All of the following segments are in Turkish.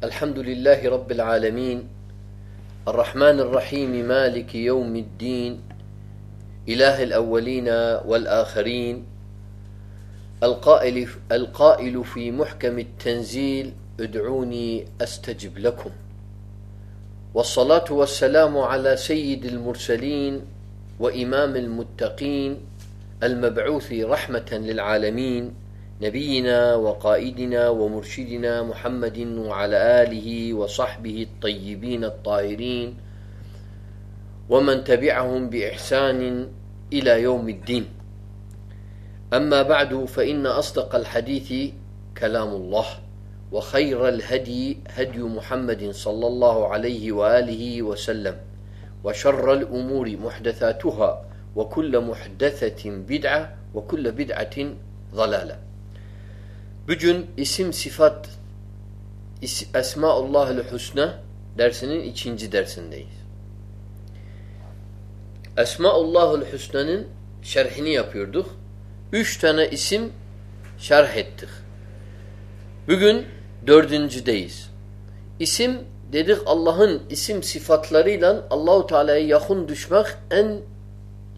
الحمد لله رب العالمين. الرحمن الرحيم مالك يوم الدين إله الأولين والآخرين القائل, القائل في محكم التنزيل ادعوني أستجب لكم. والصلاة والسلام على سيد المرسلين وإمام المتقين المبعوث رحمة للعالمين. نبينا وقائدنا ومرشدنا محمد وعلى آله وصحبه الطيبين الطاهرين ومن تبعهم بإحسان إلى يوم الدين. أما بعد فإن أصدق الحديث كلام الله وخير الهدي هدي محمد صلى الله عليه وآله وسلم وشر الأمور محدثاتها وكل محدثة بدعة وكل بدعة ضلالة. Bugün isim sıfat Esmaullahül Hüsna dersinin ikinci dersindeyiz. Esmaullahül Hüsna'nın şerhini yapıyorduk. Üç tane isim şerh ettik. Bugün dördüncüdeyiz. İsim dedik Allah'ın isim sıfatlarıyla Allahu Teala'ya yakın düşmek en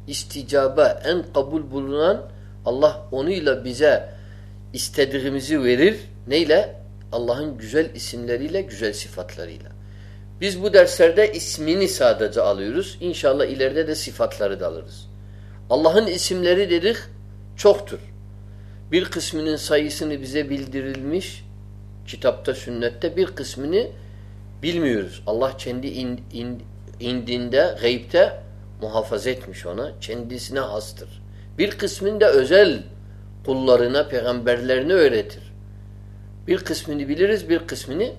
isticabe, en kabul bulunan Allah onuyla bize istediğimizi verir. Neyle? Allah'ın güzel isimleriyle, güzel sıfatlarıyla. Biz bu derslerde ismini sadece alıyoruz. İnşallah ileride de sıfatları da alırız. Allah'ın isimleri dedik çoktur. Bir kısmının sayısını bize bildirilmiş kitapta, sünnette bir kısmını bilmiyoruz. Allah kendi in, in, indinde, gaybte muhafaza etmiş ona. Kendisine hastır. Bir kısmında özel kullarına, peygamberlerine öğretir. Bir kısmını biliriz, bir kısmını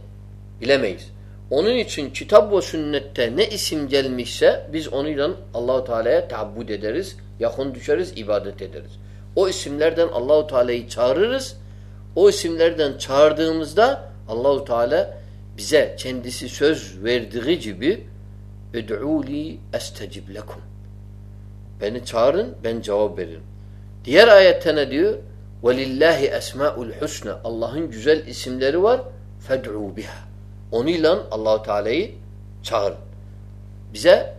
bilemeyiz. Onun için kitap ve sünnette ne isim gelmişse biz onunla Allahu Teala'ya taabbud ederiz, yakın düşeriz, ibadet ederiz. O isimlerden Allahu Teala'yı çağırırız. O isimlerden çağırdığımızda Allahu Teala bize kendisi söz verdiği gibi "Ed'uli estecib lekum." Beni çağırın, ben cevap veririm. Diğer ayette ne diyor? وَلِلَّهِ اَسْمَاءُ الْحُسْنَى Allah'ın güzel isimleri var. فَدْعُوا بِهَا Onunla Allahu Teala'yı çağır. Bize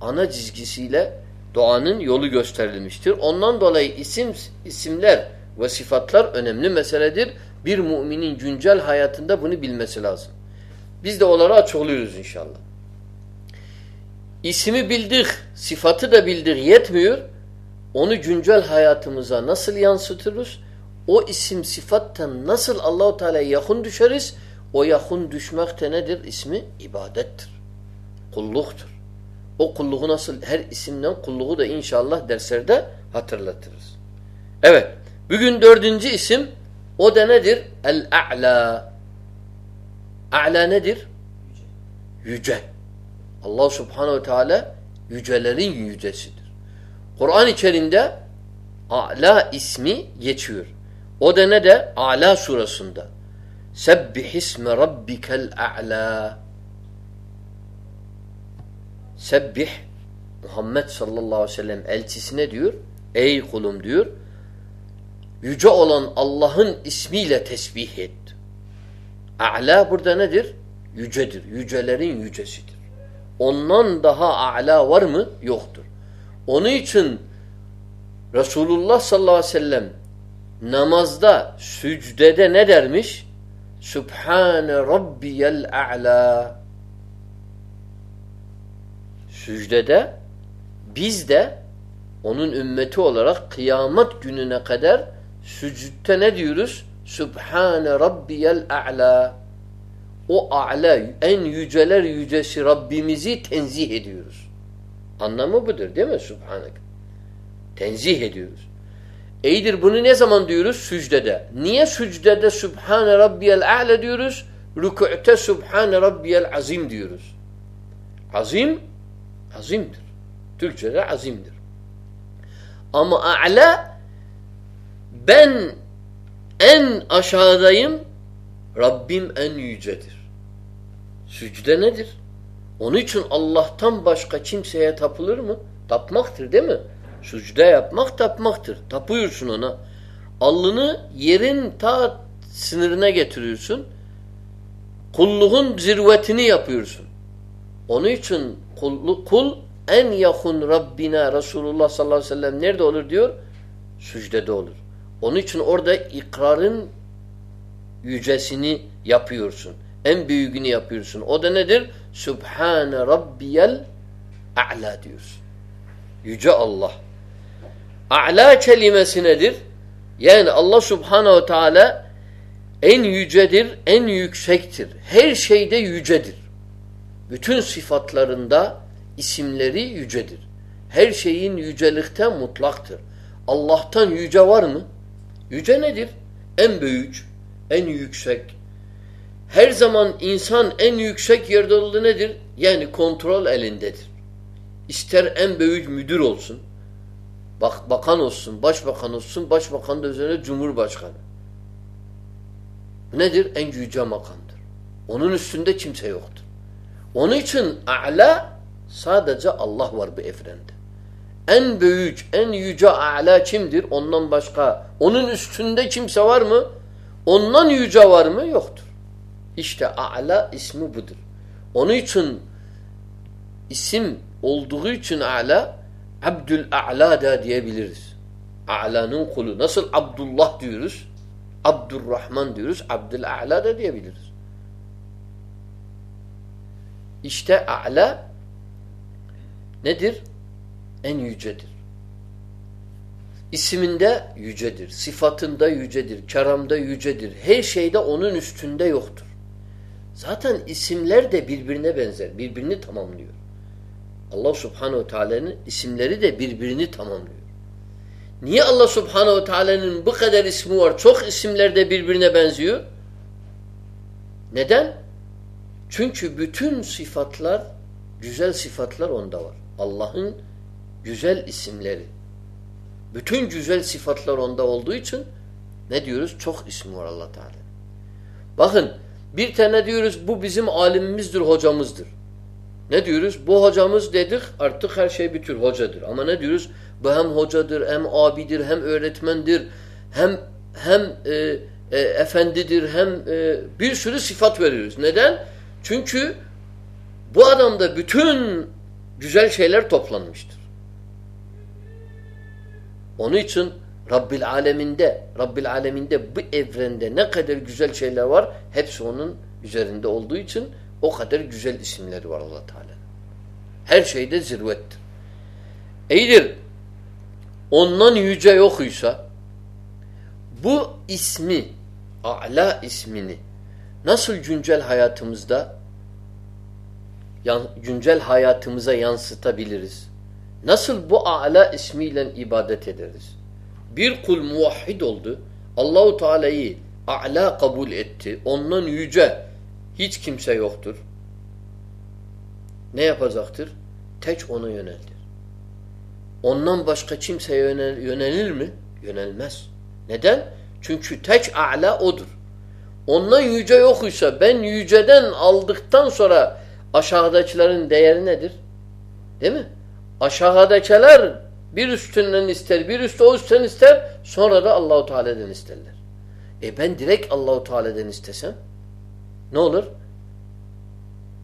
ana çizgisiyle doğanın yolu gösterilmiştir. Ondan dolayı isim isimler ve sıfatlar önemli meseledir. Bir müminin güncel hayatında bunu bilmesi lazım. Biz de onları açıklıyoruz inşallah. İsmi bildik, sıfatı da bildik yetmiyor onu güncel hayatımıza nasıl yansıtırız? O isim sıfattan nasıl Allahu Teala'ya yakın düşeriz? O yakın düşmek de nedir? İsmi ibadettir. Kulluktur. O kulluğu nasıl her isimden kulluğu da inşallah derslerde hatırlatırız. Evet. Bugün dördüncü isim o da nedir? El-A'la. A'la nedir? Yüce. Yüce. Allah Subhanahu Teala yücelerin yücesidir. Kur'an-ı Kerim'de A'la ismi geçiyor. O da ne de? A'la surasında. Sebbih isme rabbikel a'la. Sebbih Muhammed sallallahu aleyhi ve sellem elçisine diyor. Ey kulum diyor. Yüce olan Allah'ın ismiyle tesbih et. A'la burada nedir? Yücedir. Yücelerin yücesidir. Ondan daha a'la var mı? Yoktur. Onun için Resulullah sallallahu aleyhi ve sellem namazda, sücdede ne dermiş? Sübhane Rabbiyel a'la Sücdede biz de onun ümmeti olarak kıyamet gününe kadar sücütte ne diyoruz? Sübhane Rabbiyel a'la O a'la en yüceler yücesi Rabbimizi tenzih ediyoruz. Anlamı budur değil mi? Subhanak. Tenzih ediyoruz. İyidir bunu ne zaman diyoruz? Sücdede. Niye sücdede Subhane Rabbiyel A'le diyoruz? Rükû'te Subhane Rabbiyel Azim diyoruz. Azim, azimdir. Türkçe'de azimdir. Ama a'la ben en aşağıdayım, Rabbim en yücedir. Sücde nedir? Onun için Allah'tan başka kimseye tapılır mı? Tapmaktır değil mi? Sucde yapmak tapmaktır. Tapıyorsun ona. Alnını yerin ta sınırına getiriyorsun. Kulluğun zirvetini yapıyorsun. Onun için kul, kul en yakın Rabbina Resulullah sallallahu aleyhi ve sellem nerede olur diyor? Sücdede olur. Onun için orada ikrarın yücesini yapıyorsun. En büyüğünü yapıyorsun. O da nedir? Sübhane Rabbiyel A'la diyorsun. Yüce Allah. A'la kelimesi nedir? Yani Allah Subhanahu Teala en yücedir, en yüksektir. Her şeyde yücedir. Bütün sıfatlarında isimleri yücedir. Her şeyin yücelikte mutlaktır. Allah'tan yüce var mı? Yüce nedir? En büyük, en yüksek. Her zaman insan en yüksek yerde olduğu nedir? Yani kontrol elindedir. İster en büyük müdür olsun, bak bakan olsun, başbakan olsun, başbakan da üzerine cumhurbaşkanı. Nedir? En yüce makamdır. Onun üstünde kimse yoktur. Onun için a'la sadece Allah var bu evrende. En büyük, en yüce a'la kimdir? Ondan başka. Onun üstünde kimse var mı? Ondan yüce var mı? Yoktur. İşte a'la ismi budur. Onun için isim olduğu için a'la Abdül A'la da diyebiliriz. A'la'nın kulu. Nasıl Abdullah diyoruz? Abdurrahman diyoruz. Abdül A'la da diyebiliriz. İşte A'la nedir? En yücedir. İsminde yücedir. Sıfatında yücedir. Keramda yücedir. Her şeyde onun üstünde yoktur. Zaten isimler de birbirine benzer. Birbirini tamamlıyor. Allah Subhanahu Teala'nın isimleri de birbirini tamamlıyor. Niye Allah Subhanahu Teala'nın bu kadar ismi var? Çok isimler de birbirine benziyor. Neden? Çünkü bütün sıfatlar, güzel sıfatlar onda var. Allah'ın güzel isimleri. Bütün güzel sıfatlar onda olduğu için ne diyoruz? Çok ismi var Allah Teala. Bakın bir tane diyoruz bu bizim alimimizdir, hocamızdır. Ne diyoruz? Bu hocamız dedik artık her şey bir tür hocadır. Ama ne diyoruz? Bu hem hocadır, hem abidir, hem öğretmendir, hem hem e, e, efendidir, hem e, bir sürü sıfat veriyoruz. Neden? Çünkü bu adamda bütün güzel şeyler toplanmıştır. Onun için Rabbil aleminde, Rabbil aleminde bu evrende ne kadar güzel şeyler var hepsi onun üzerinde olduğu için o kadar güzel isimleri var allah Teala. Her şeyde zirvettir. İyidir. Ondan yüce yokuysa bu ismi, A'la ismini nasıl güncel hayatımızda güncel hayatımıza yansıtabiliriz? Nasıl bu A'la ismiyle ibadet ederiz? Bir kul muvahhid oldu. Allahu Teala'yı A'la kabul etti. Ondan yüce hiç kimse yoktur. Ne yapacaktır? Tek ona yöneldir. Ondan başka kimseye yönel, yönelir mi? Yönelmez. Neden? Çünkü tek a'la odur. Ondan yüce yokuysa ben yüceden aldıktan sonra aşağıdakilerin değeri nedir? Değil mi? Aşağıdakiler bir üstünden ister, bir üstü o üstten ister, sonra da Allahu Teala'dan isterler. E ben direkt Allahu Teala'dan istesem ne olur?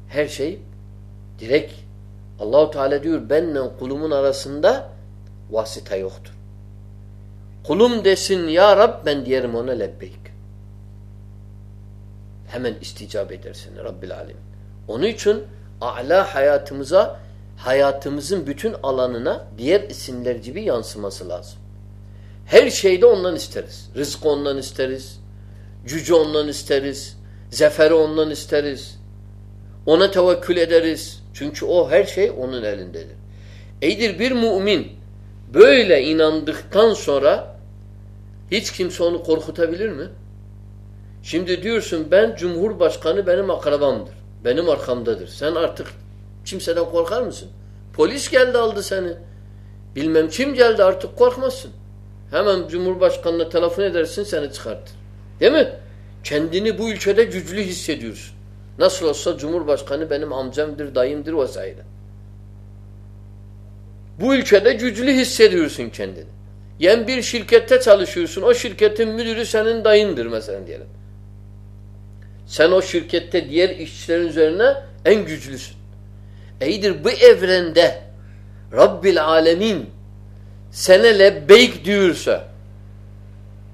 Her şey direkt Allahu Teala diyor benle kulumun arasında vasıta yoktur. Kulum desin ya Rab ben diyerim ona lebbeyk. Hemen isticap edersin Rabbil Alemin. Onun için a'la hayatımıza hayatımızın bütün alanına diğer isimler gibi yansıması lazım. Her şeyde ondan isteriz. Rızkı ondan isteriz. Cüce ondan isteriz. Zeferi ondan isteriz. Ona tevekkül ederiz. Çünkü o her şey onun elindedir. Eydir bir mümin böyle inandıktan sonra hiç kimse onu korkutabilir mi? Şimdi diyorsun ben Cumhurbaşkanı benim akrabamdır. Benim arkamdadır. Sen artık kimseden korkar mısın? Polis geldi aldı seni. Bilmem kim geldi artık korkmazsın. Hemen Cumhurbaşkanına telefon edersin seni çıkartır. Değil mi? Kendini bu ülkede güçlü hissediyorsun. Nasıl olsa Cumhurbaşkanı benim amcamdır, dayımdır vesaire. Bu ülkede güçlü hissediyorsun kendini. Yani bir şirkette çalışıyorsun. O şirketin müdürü senin dayındır mesela diyelim. Sen o şirkette diğer işçilerin üzerine en güçlüsün. İyidir bu evrende Rabbil Alemin sene lebbeyk diyorsa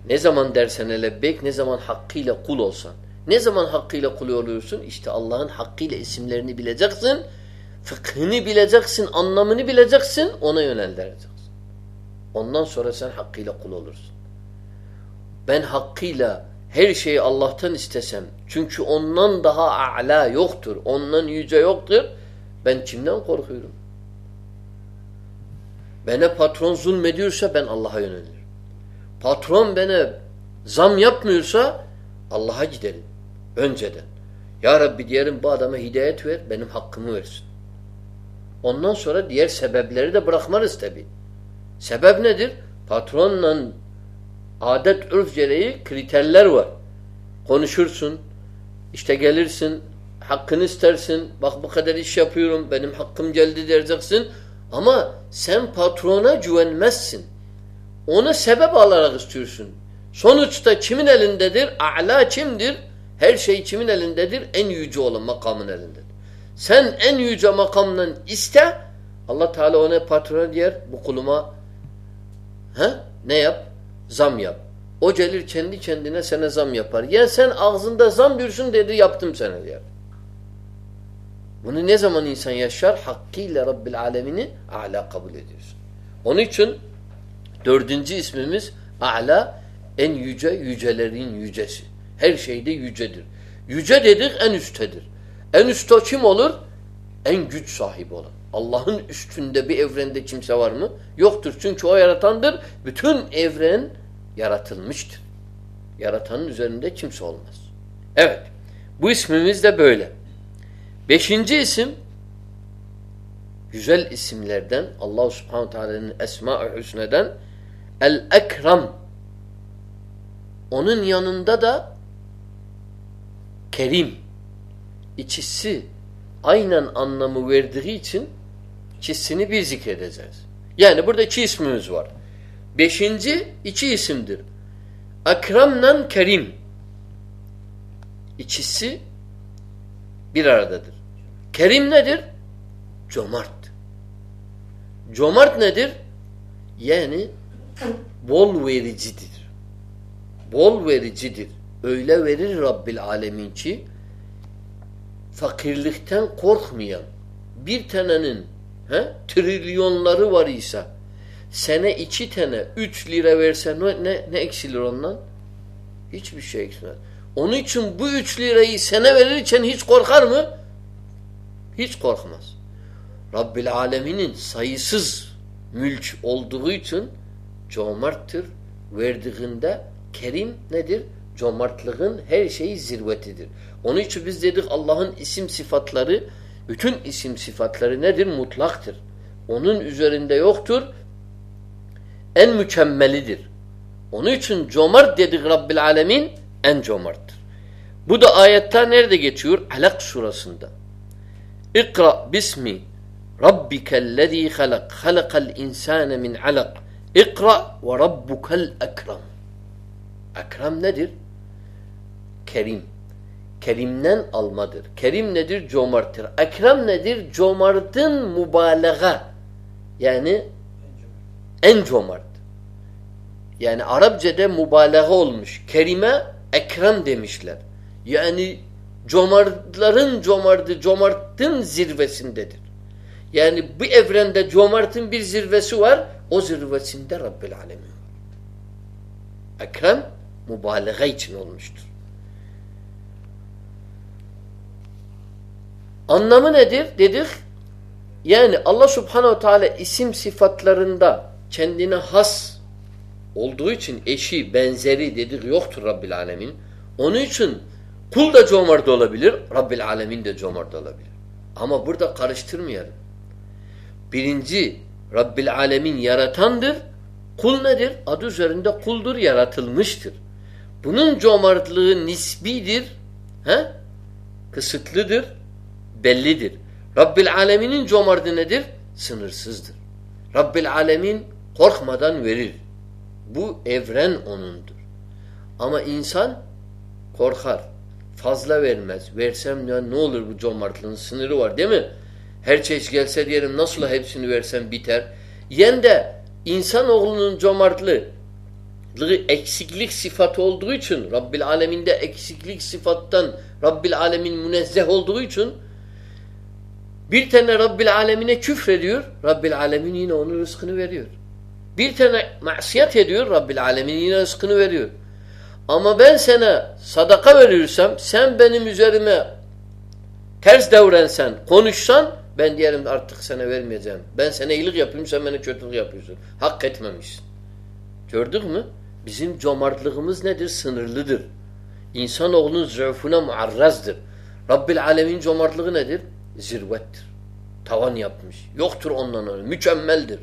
ne zaman dersen lebbeyk ne zaman hakkıyla kul olsan ne zaman hakkıyla kul oluyorsun? İşte Allah'ın hakkıyla isimlerini bileceksin fıkhını bileceksin, anlamını bileceksin, ona yöneldireceksin. Ondan sonra sen hakkıyla kul olursun. Ben hakkıyla her şeyi Allah'tan istesem, çünkü ondan daha a'la yoktur, ondan yüce yoktur, ben kimden korkuyorum? Bana patron zulmediyorsa ben Allah'a yönelirim. Patron bana zam yapmıyorsa Allah'a giderim. Önceden. Ya Rabbi diyelim bu adama hidayet ver, benim hakkımı versin. Ondan sonra diğer sebepleri de bırakmarız tabi. Sebep nedir? Patronla adet örf gereği kriterler var. Konuşursun, işte gelirsin, hakkını istersin, bak bu kadar iş yapıyorum, benim hakkım geldi diyeceksin. Ama sen patrona güvenmezsin. Ona sebep alarak istiyorsun. Sonuçta kimin elindedir? A'la kimdir? Her şey kimin elindedir? En yüce olan makamın elindedir. Sen en yüce makamdan iste Allah Teala ona patrona diyer bu kuluma he? ne yap? Zam yap. O gelir kendi kendine sana zam yapar. Ya sen ağzında zam diyorsun dedi yaptım sana diyor. Bunu ne zaman insan yaşar? Hakkıyla Rabbil Alemini a'la kabul ediyorsun. Onun için dördüncü ismimiz a'la en yüce yücelerin yücesi. Her şeyde yücedir. Yüce dedik en üsttedir. En üstte kim olur? En güç sahibi olan. Allah'ın üstünde bir evrende kimse var mı? Yoktur. Çünkü o yaratandır. Bütün evren yaratılmıştır. Yaratanın üzerinde kimse olmaz. Evet. Bu ismimiz de böyle. Beşinci isim güzel isimlerden Allah subhanahu teala'nın Esma-ı Hüsne'den El-Ekrem onun yanında da Kerim ikisi aynen anlamı verdiği için ikisini bir zikredeceğiz. Yani burada iki ismimiz var. Beşinci iki isimdir. Akramla Kerim. İkisi bir aradadır. Kerim nedir? Cömert. Cömert nedir? Yani bol vericidir. Bol vericidir. Öyle verir Rabbil Alemin ki fakirlikten korkmayan bir tanenin he, trilyonları var ise sene iki tane üç lira verse ne, ne, ne eksilir ondan? Hiçbir şey eksilmez. Onun için bu üç lirayı sene verirken hiç korkar mı? Hiç korkmaz. Rabbil Alemin'in sayısız mülk olduğu için cömerttir. Verdiğinde kerim nedir? Cömertlığın her şeyi zirvetidir. Onun için biz dedik Allah'ın isim sıfatları, bütün isim sıfatları nedir? Mutlaktır. Onun üzerinde yoktur. En mükemmelidir. Onun için cömert dedik Rabbil Alemin en cömerttir. Bu da ayette nerede geçiyor? Alak surasında. İkra bismi rabbikellezî halak. Halakal insâne min alak. İkra ve rabbukel ekrem. Ekrem nedir? Kerim. Kerimden almadır. Kerim nedir? Comarttır. Ekrem nedir? Comartın mübalağa. Yani en comart. Yani Arapçada mübalağa olmuş. Kerime ekrem demişler. Yani comartların comartı, comartın zirvesindedir. Yani bu evrende comartın bir zirvesi var. O zirvesinde Rabbil Alemin var. Ekrem mübalağa için olmuştur. Anlamı nedir? Dedik. Yani Allah subhanehu teala isim sıfatlarında kendine has olduğu için eşi, benzeri dedik yoktur Rabbil Alemin. Onun için kul da cömert olabilir, Rabbil Alemin de cömert olabilir. Ama burada karıştırmayalım. Birinci Rabbil Alemin yaratandır. Kul nedir? Adı üzerinde kuldur, yaratılmıştır. Bunun cömertliği nisbidir, he? kısıtlıdır, bellidir. Rabbil Alemin'in cömerti nedir? Sınırsızdır. Rabbil Alemin korkmadan verir. Bu evren O'nundur. Ama insan korkar. fazla vermez. Versem ya ne olur bu cömertlığın sınırı var değil mi? Her çeşit gelse diyelim nasıl hepsini versem biter. Yen de insanoğlunun cömertliği eksiklik sıfatı olduğu için Rabbil Alemin'de eksiklik sıfattan Rabbil Alemin münezzeh olduğu için bir tane Rabbil Alemine küfrediyor. Rabbil Alemin yine onun rızkını veriyor. Bir tane masiyet ediyor. Rabbil Alemin yine rızkını veriyor. Ama ben sana sadaka verirsem sen benim üzerime ters davransan, konuşsan ben diyelim artık sana vermeyeceğim. Ben sana iyilik yapayım sen bana kötülük yapıyorsun. Hak etmemişsin. Gördük mü? Bizim cömertlığımız nedir? Sınırlıdır. İnsanoğlunun zöfuna muarrazdır. Rabbil alemin cömertliği nedir? Zirvettir. Tavan yapmış. Yoktur ondan öyle. Mükemmeldir.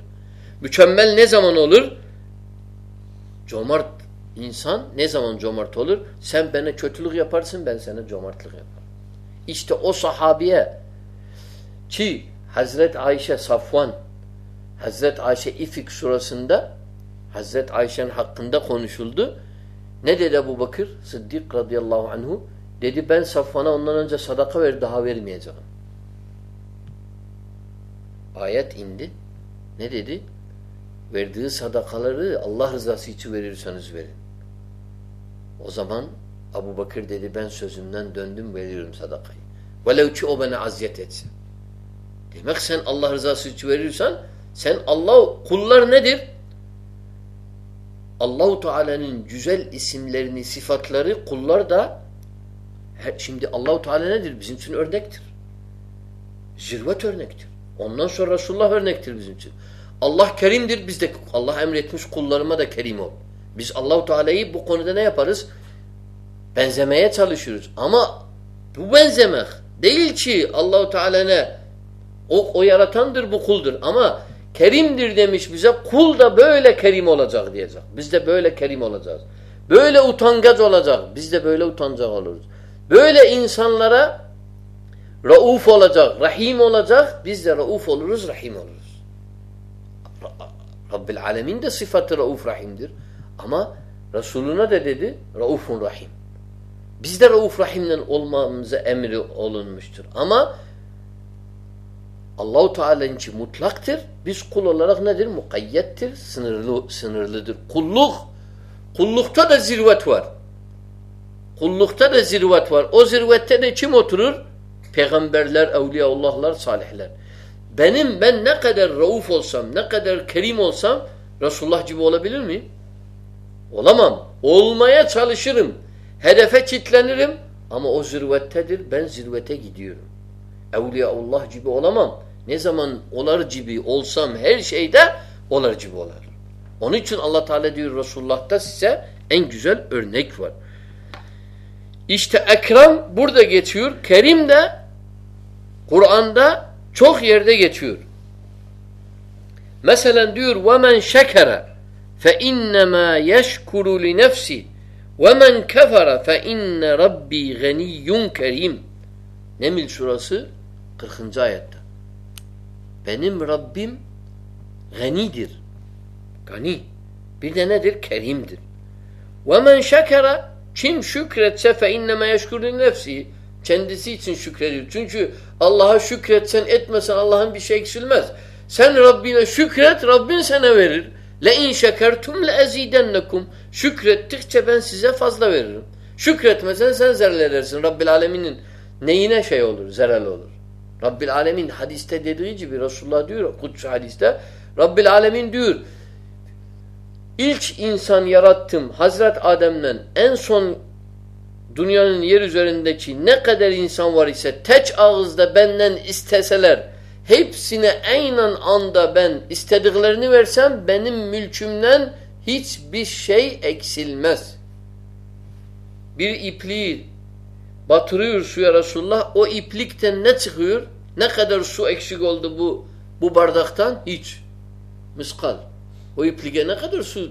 Mükemmel ne zaman olur? Cömert insan ne zaman cömert olur? Sen bana kötülük yaparsın ben sana cömertlik yaparım. İşte o sahabiye ki Hazret Ayşe Safvan Hazret Ayşe İfik surasında Hazret Ayşe'nin hakkında konuşuldu. Ne dedi Ebu Bakır Sıddık radıyallahu anhu? Dedi ben Safvan'a ondan önce sadaka ver daha vermeyeceğim. Ayet indi. Ne dedi? Verdiği sadakaları Allah rızası için verirseniz verin. O zaman Abu Bakır dedi ben sözümden döndüm veriyorum sadakayı. Velev ki o beni aziyet etsin. Demek sen Allah rızası için verirsen sen Allah kullar nedir? Allahu Teala'nın güzel isimlerini, sıfatları kullar da şimdi Allahu Teala nedir? Bizim için örnektir. Zirvet örnektir. Ondan sonra Resulullah örnektir bizim için. Allah kerimdir. Biz de Allah emretmiş kullarıma da kerim ol. Biz Allahu Teala'yı bu konuda ne yaparız? Benzemeye çalışıyoruz. Ama bu benzemek değil ki Allahu Teala ne? O, o yaratandır, bu kuldur. Ama kerimdir demiş bize. Kul da böyle kerim olacak diyecek. Biz de böyle kerim olacağız. Böyle utangaç olacak. Biz de böyle utancak oluruz. Böyle insanlara rauf olacak, rahim olacak. Biz de rauf oluruz, rahim oluruz. Rabbil Alemin de sıfatı rauf rahimdir. Ama Resuluna da dedi raufun rahim. Biz de rauf rahimle olmamıza emri olunmuştur. Ama Allahu Teala'nınki mutlaktır. Biz kul olarak nedir? Mukayyettir, sınırlı, sınırlıdır. Kulluk, kullukta da zirvet var. Kullukta da zirvet var. O zirvette de kim oturur? Peygamberler, evliyaullahlar, salihler. Benim ben ne kadar rauf olsam, ne kadar kerim olsam Resulullah gibi olabilir miyim? Olamam. Olmaya çalışırım. Hedefe kitlenirim ama o zirvettedir. Ben zirvete gidiyorum. Evliyaullah gibi olamam. Ne zaman olar gibi olsam her şeyde olar gibi olar. Onun için Allah Teala diyor Resulullah'ta size en güzel örnek var. İşte ekram burada geçiyor. Kerim de Kur'an'da çok yerde geçiyor. Mesela diyor وَمَنْ شَكَرَ فَاِنَّمَا يَشْكُرُ لِنَفْسِ وَمَنْ كَفَرَ فَاِنَّ رَبِّي غَنِيٌّ كَرِيمٌ Nemil surası 40. ayette. Benim Rabbim ganidir. Gani. Bir de nedir? Kerimdir. وَمَنْ شَكَرَ Kim şükretse فَاِنَّمَا يَشْكُرُ لِنَفْسِهِ Kendisi için şükrediyor. Çünkü Allah'a şükretsen etmesen Allah'ın bir şey eksilmez. Sen Rabbine şükret, Rabbin sana verir. Le in şekertum le. Şükrettikçe ben size fazla veririm. Şükretmesen sen zerrel edersin. Rabbil Alemin'in neyine şey olur? Zerrel olur. Rabbil Alemin hadiste dediği gibi Resulullah diyor Kudüs hadiste Rabbil Alemin diyor ilk insan yarattım Hazret Adem'den en son dünyanın yer üzerindeki ne kadar insan var ise teç ağızda benden isteseler hepsine aynen anda ben istediklerini versem benim mülkümden hiçbir şey eksilmez. Bir ipliği batırıyor suya Resulullah. O iplikten ne çıkıyor? Ne kadar su eksik oldu bu bu bardaktan? Hiç. Miskal. O ipliğe ne kadar su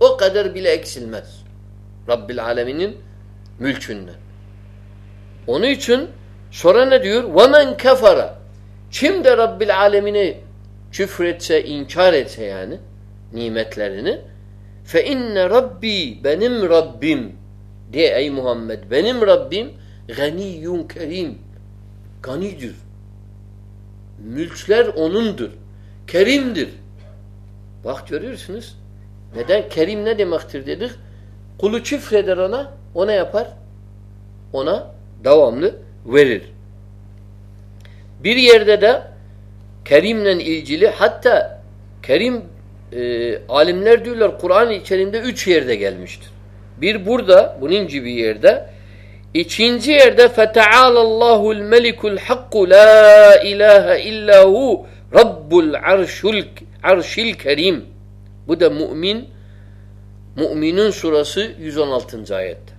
o kadar bile eksilmez. Rabbil Alemin'in mülkünden. Onun için sonra ne diyor? وَمَنْ كَفَرَ Kim de Rabbil Alemini küfretse, inkar etse yani nimetlerini fe inne rabbi benim Rabbim diye ey Muhammed benim Rabbim Ganiyyun kerim. Ganidir. Mülkler O'nundur. Kerimdir. Bak görüyorsunuz. Neden? Kerim ne demektir dedik? Kulu küfreder ona, o ne yapar? Ona devamlı verir. Bir yerde de Kerim'le ilgili hatta Kerim e, alimler diyorlar Kur'an-ı Kerim'de üç yerde gelmiştir. Bir burada, bunun gibi yerde. İkinci yerde fetealallahu'l melikul hakku la ilahe illahu rabbul arşul arşil kerim. Bu da mümin Mü'minun surası 116. ayette.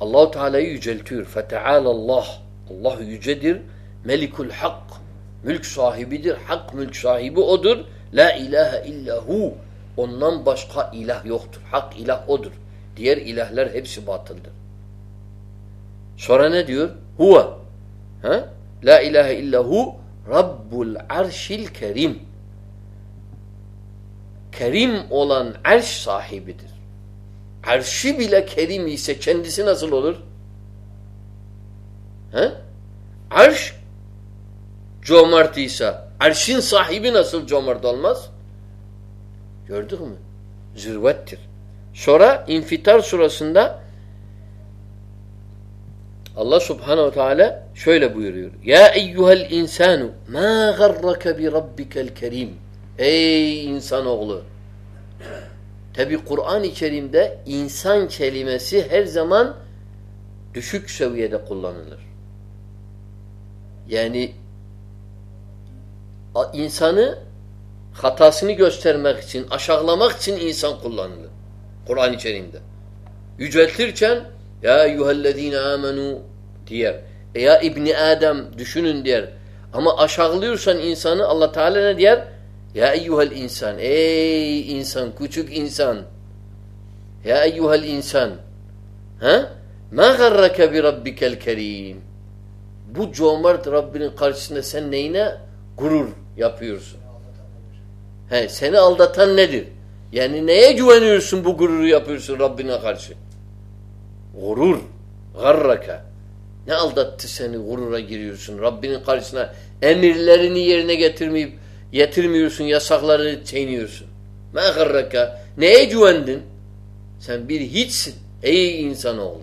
Allahu Teala'yı yüceltiyor. Feteala Allah. Allah yücedir. Melikul hak. Mülk sahibidir. Hak mülk sahibi odur. La ilahe illahu. Ondan başka ilah yoktur. Hak ilah odur. Diğer ilahlar hepsi batıldır. Sonra ne diyor? Huve. Ha? La ilahe illahu Rabbul arşil kerim. Kerim olan arş sahibidir. Arşı bile kerim ise kendisi nasıl olur? He? Arş cömert ise arşın sahibi nasıl cömert olmaz? Gördük mü? Zirvettir. Sonra İnfitar surasında Allah subhanehu teala şöyle buyuruyor. Ya eyyuhel insanu ma garrake bi rabbikel kerim. Ey insanoğlu. Tabi Kur'an-ı Kerim'de insan kelimesi her zaman düşük seviyede kullanılır. Yani insanı hatasını göstermek için, aşağılamak için insan kullanılır. Kur'an-ı Kerim'de. Yüceltirken ya eyyühellezine amenu diyer. E ya İbni Adem düşünün diyer. Ama aşağılıyorsan insanı Allah Teala ne diyer? Ya eyyuhel insan. Ey insan, küçük insan. Ya eyyuhel insan. Ha? Ma garrake bi rabbikel kerim. Bu cömert Rabbinin karşısında sen neyine gurur yapıyorsun? He, seni aldatan nedir? Yani neye güveniyorsun bu gururu yapıyorsun Rabbine karşı? Gurur. Garraka. Ne aldattı seni gurura giriyorsun Rabbinin karşısına emirlerini yerine getirmeyip getirmiyorsun yasakları çiğniyorsun. Ma garraka. Neye güvendin? Sen bir hiçsin. Ey insanoğlu.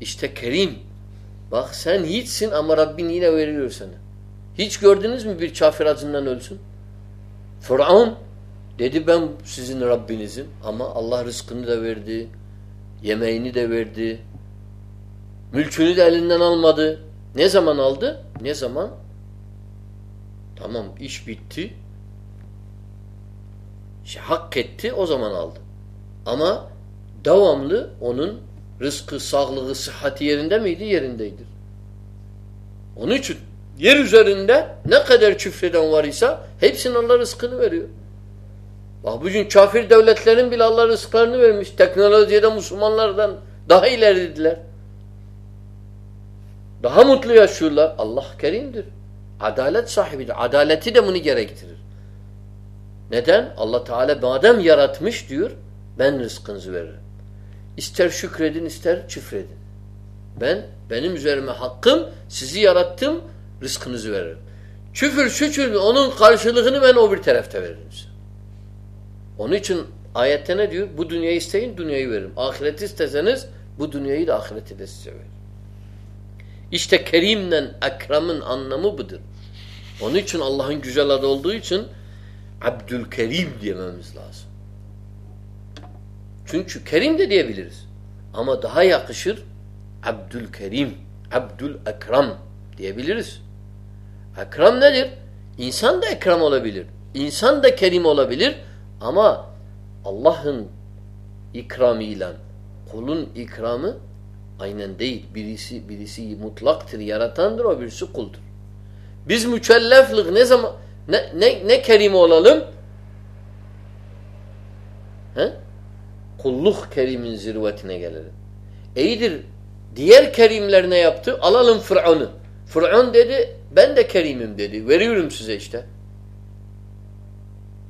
İşte Kerim. Bak sen hiçsin ama Rabbin yine veriyor sana. Hiç gördünüz mü bir kafir acından ölsün? Fıraun Dedi ben sizin Rabbinizim ama Allah rızkını da verdi. Yemeğini de verdi. Mülkünü de elinden almadı. Ne zaman aldı? Ne zaman? Tamam iş bitti. İşte hak etti o zaman aldı. Ama devamlı onun rızkı, sağlığı, sıhhati yerinde miydi? Yerindeydir. Onun için yer üzerinde ne kadar küfreden var ise hepsinin Allah rızkını veriyor. Bak bugün kafir devletlerin bile Allah rızıklarını vermiş. Teknolojide Müslümanlardan daha ilerlediler. Daha mutlu yaşıyorlar. Allah kerimdir. Adalet sahibidir. Adaleti de bunu gerektirir. Neden? Allah Teala madem yaratmış diyor, ben rızkınızı veririm. İster şükredin, ister küfredin. Ben, benim üzerime hakkım, sizi yarattım, rızkınızı veririm. Küfür, şükür, onun karşılığını ben o bir tarafta veririm. Onun için ayette ne diyor? Bu dünyayı isteyin, dünyayı veririm. Ahireti isteseniz bu dünyayı da ahireti de size veririm. İşte Kerim'den Ekrem'in anlamı budur. Onun için Allah'ın güzel adı olduğu için Abdülkerim diyememiz lazım. Çünkü Kerim de diyebiliriz. Ama daha yakışır Abdülkerim, Abdül Ekrem diyebiliriz. Ekrem nedir? İnsan da ekrem olabilir. İnsan da kerim olabilir. Ama Allah'ın ikramıyla kulun ikramı aynen değil. Birisi birisi mutlaktır, yaratandır, o birisi kuldur. Biz mükelleflik ne zaman ne, ne, ne kerim olalım? He? Kulluk kerimin zirvetine gelelim. İyidir. Diğer kerimler ne yaptı? Alalım Fır'an'ı. Fır'an dedi ben de kerimim dedi. Veriyorum size işte.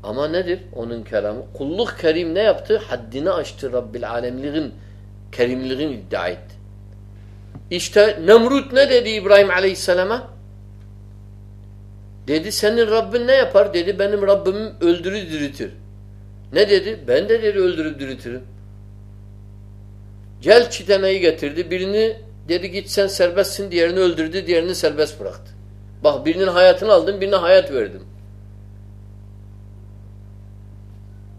Ama nedir onun kelamı? Kulluk kerim ne yaptı? Haddini açtı Rabbil alemliğin Kerimliğini iddia etti. İşte Nemrut ne dedi İbrahim Aleyhisselam'a? Dedi senin Rabbin ne yapar? Dedi benim Rabbim öldürür diritir. Ne dedi? Ben de dedi öldürüp diritirim. Gel çiteneyi getirdi. Birini dedi git sen serbestsin. Diğerini öldürdü. Diğerini serbest bıraktı. Bak birinin hayatını aldım. Birine hayat verdim.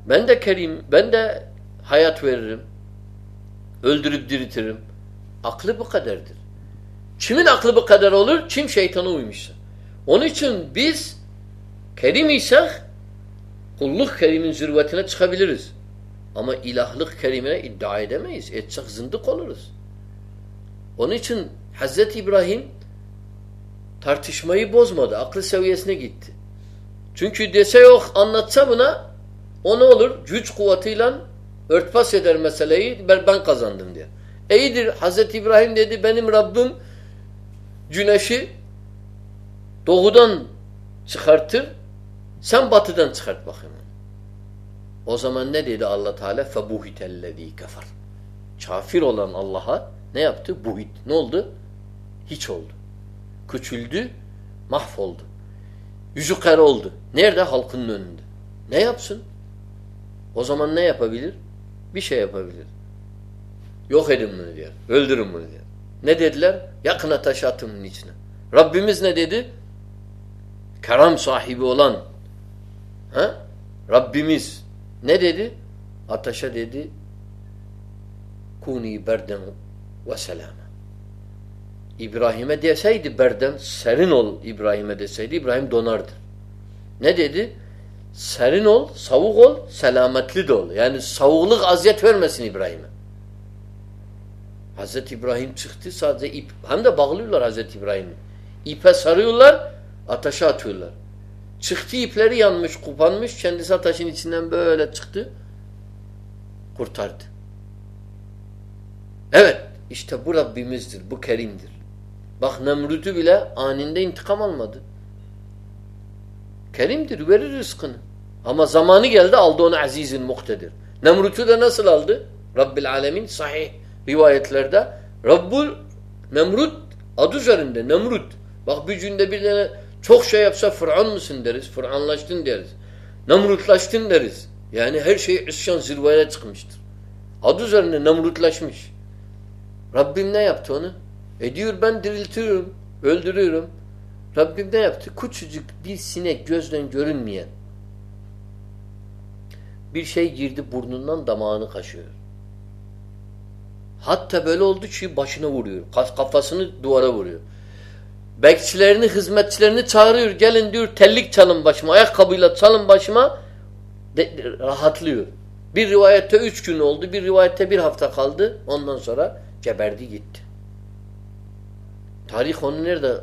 Ben de kerim. Ben de hayat veririm. Öldürüp diritirim. Aklı bu kadardır. Kimin aklı bu kadar olur? Kim şeytana uymuşsa. Onun için biz kerim isek kulluk kerimin zirvetine çıkabiliriz. Ama ilahlık kerimine iddia edemeyiz. Etsek zındık oluruz. Onun için Hz. İbrahim tartışmayı bozmadı. Aklı seviyesine gitti. Çünkü dese yok anlatsa buna o ne olur? Güç kuvvetiyle örtbas eder meseleyi ben, kazandım diye. İyidir Hz. İbrahim dedi benim Rabbim güneşi doğudan çıkartır sen batıdan çıkart bakayım. O zaman ne dedi Allah Teala? Febuhitellezî kafar. Kafir olan Allah'a ne yaptı? Buhit. Ne oldu? Hiç oldu. Küçüldü, mahvoldu. Yüzü kara oldu. Nerede? Halkının önünde. Ne yapsın? O zaman ne yapabilir? Bir şey yapabilir. Yok edin bunu diyor. Öldürün bunu diyor. Ne dediler? Yakına taş atın bunun içine. Rabbimiz ne dedi? Karam sahibi olan ha? Rabbimiz ne dedi? Ateşe dedi kuni berden ve selama. İbrahim'e deseydi berden serin ol İbrahim'e deseydi İbrahim donardı. Ne dedi? Serin ol, savuk ol, selametli de ol. Yani savukluk aziyet vermesin İbrahim'e. Hazreti İbrahim çıktı sadece ip. Hem de bağlıyorlar Hazreti İbrahim'i. İpe sarıyorlar, ateşe atıyorlar. Çıktı ipleri yanmış, kupanmış. Kendisi ateşin içinden böyle çıktı. Kurtardı. Evet, işte bu Rabbimizdir, bu Kerim'dir. Bak Nemrut'u bile aninde intikam almadı. Kerim'dir, verir rızkını. Ama zamanı geldi aldı onu azizin muhtedir. Nemrut'u da nasıl aldı? Rabbil alemin sahih rivayetlerde. Rabbul Nemrut adı üzerinde Nemrut. Bak bir günde bir tane çok şey yapsa Fıran mısın deriz. Fıranlaştın deriz. Nemrutlaştın deriz. Yani her şey isyan zirveye çıkmıştır. Adı üzerinde Nemrutlaşmış. Rabbim ne yaptı onu? E diyor ben diriltiyorum, öldürüyorum. Rabbim ne yaptı? Küçücük bir sinek gözden görünmeyen bir şey girdi burnundan damağını kaşıyor. Hatta böyle oldu ki başına vuruyor. Kafasını duvara vuruyor. Bekçilerini, hizmetçilerini çağırıyor. Gelin diyor tellik çalın başıma. Ayakkabıyla çalın başıma. De, rahatlıyor. Bir rivayette üç gün oldu. Bir rivayette bir hafta kaldı. Ondan sonra geberdi gitti. Tarih onu nerede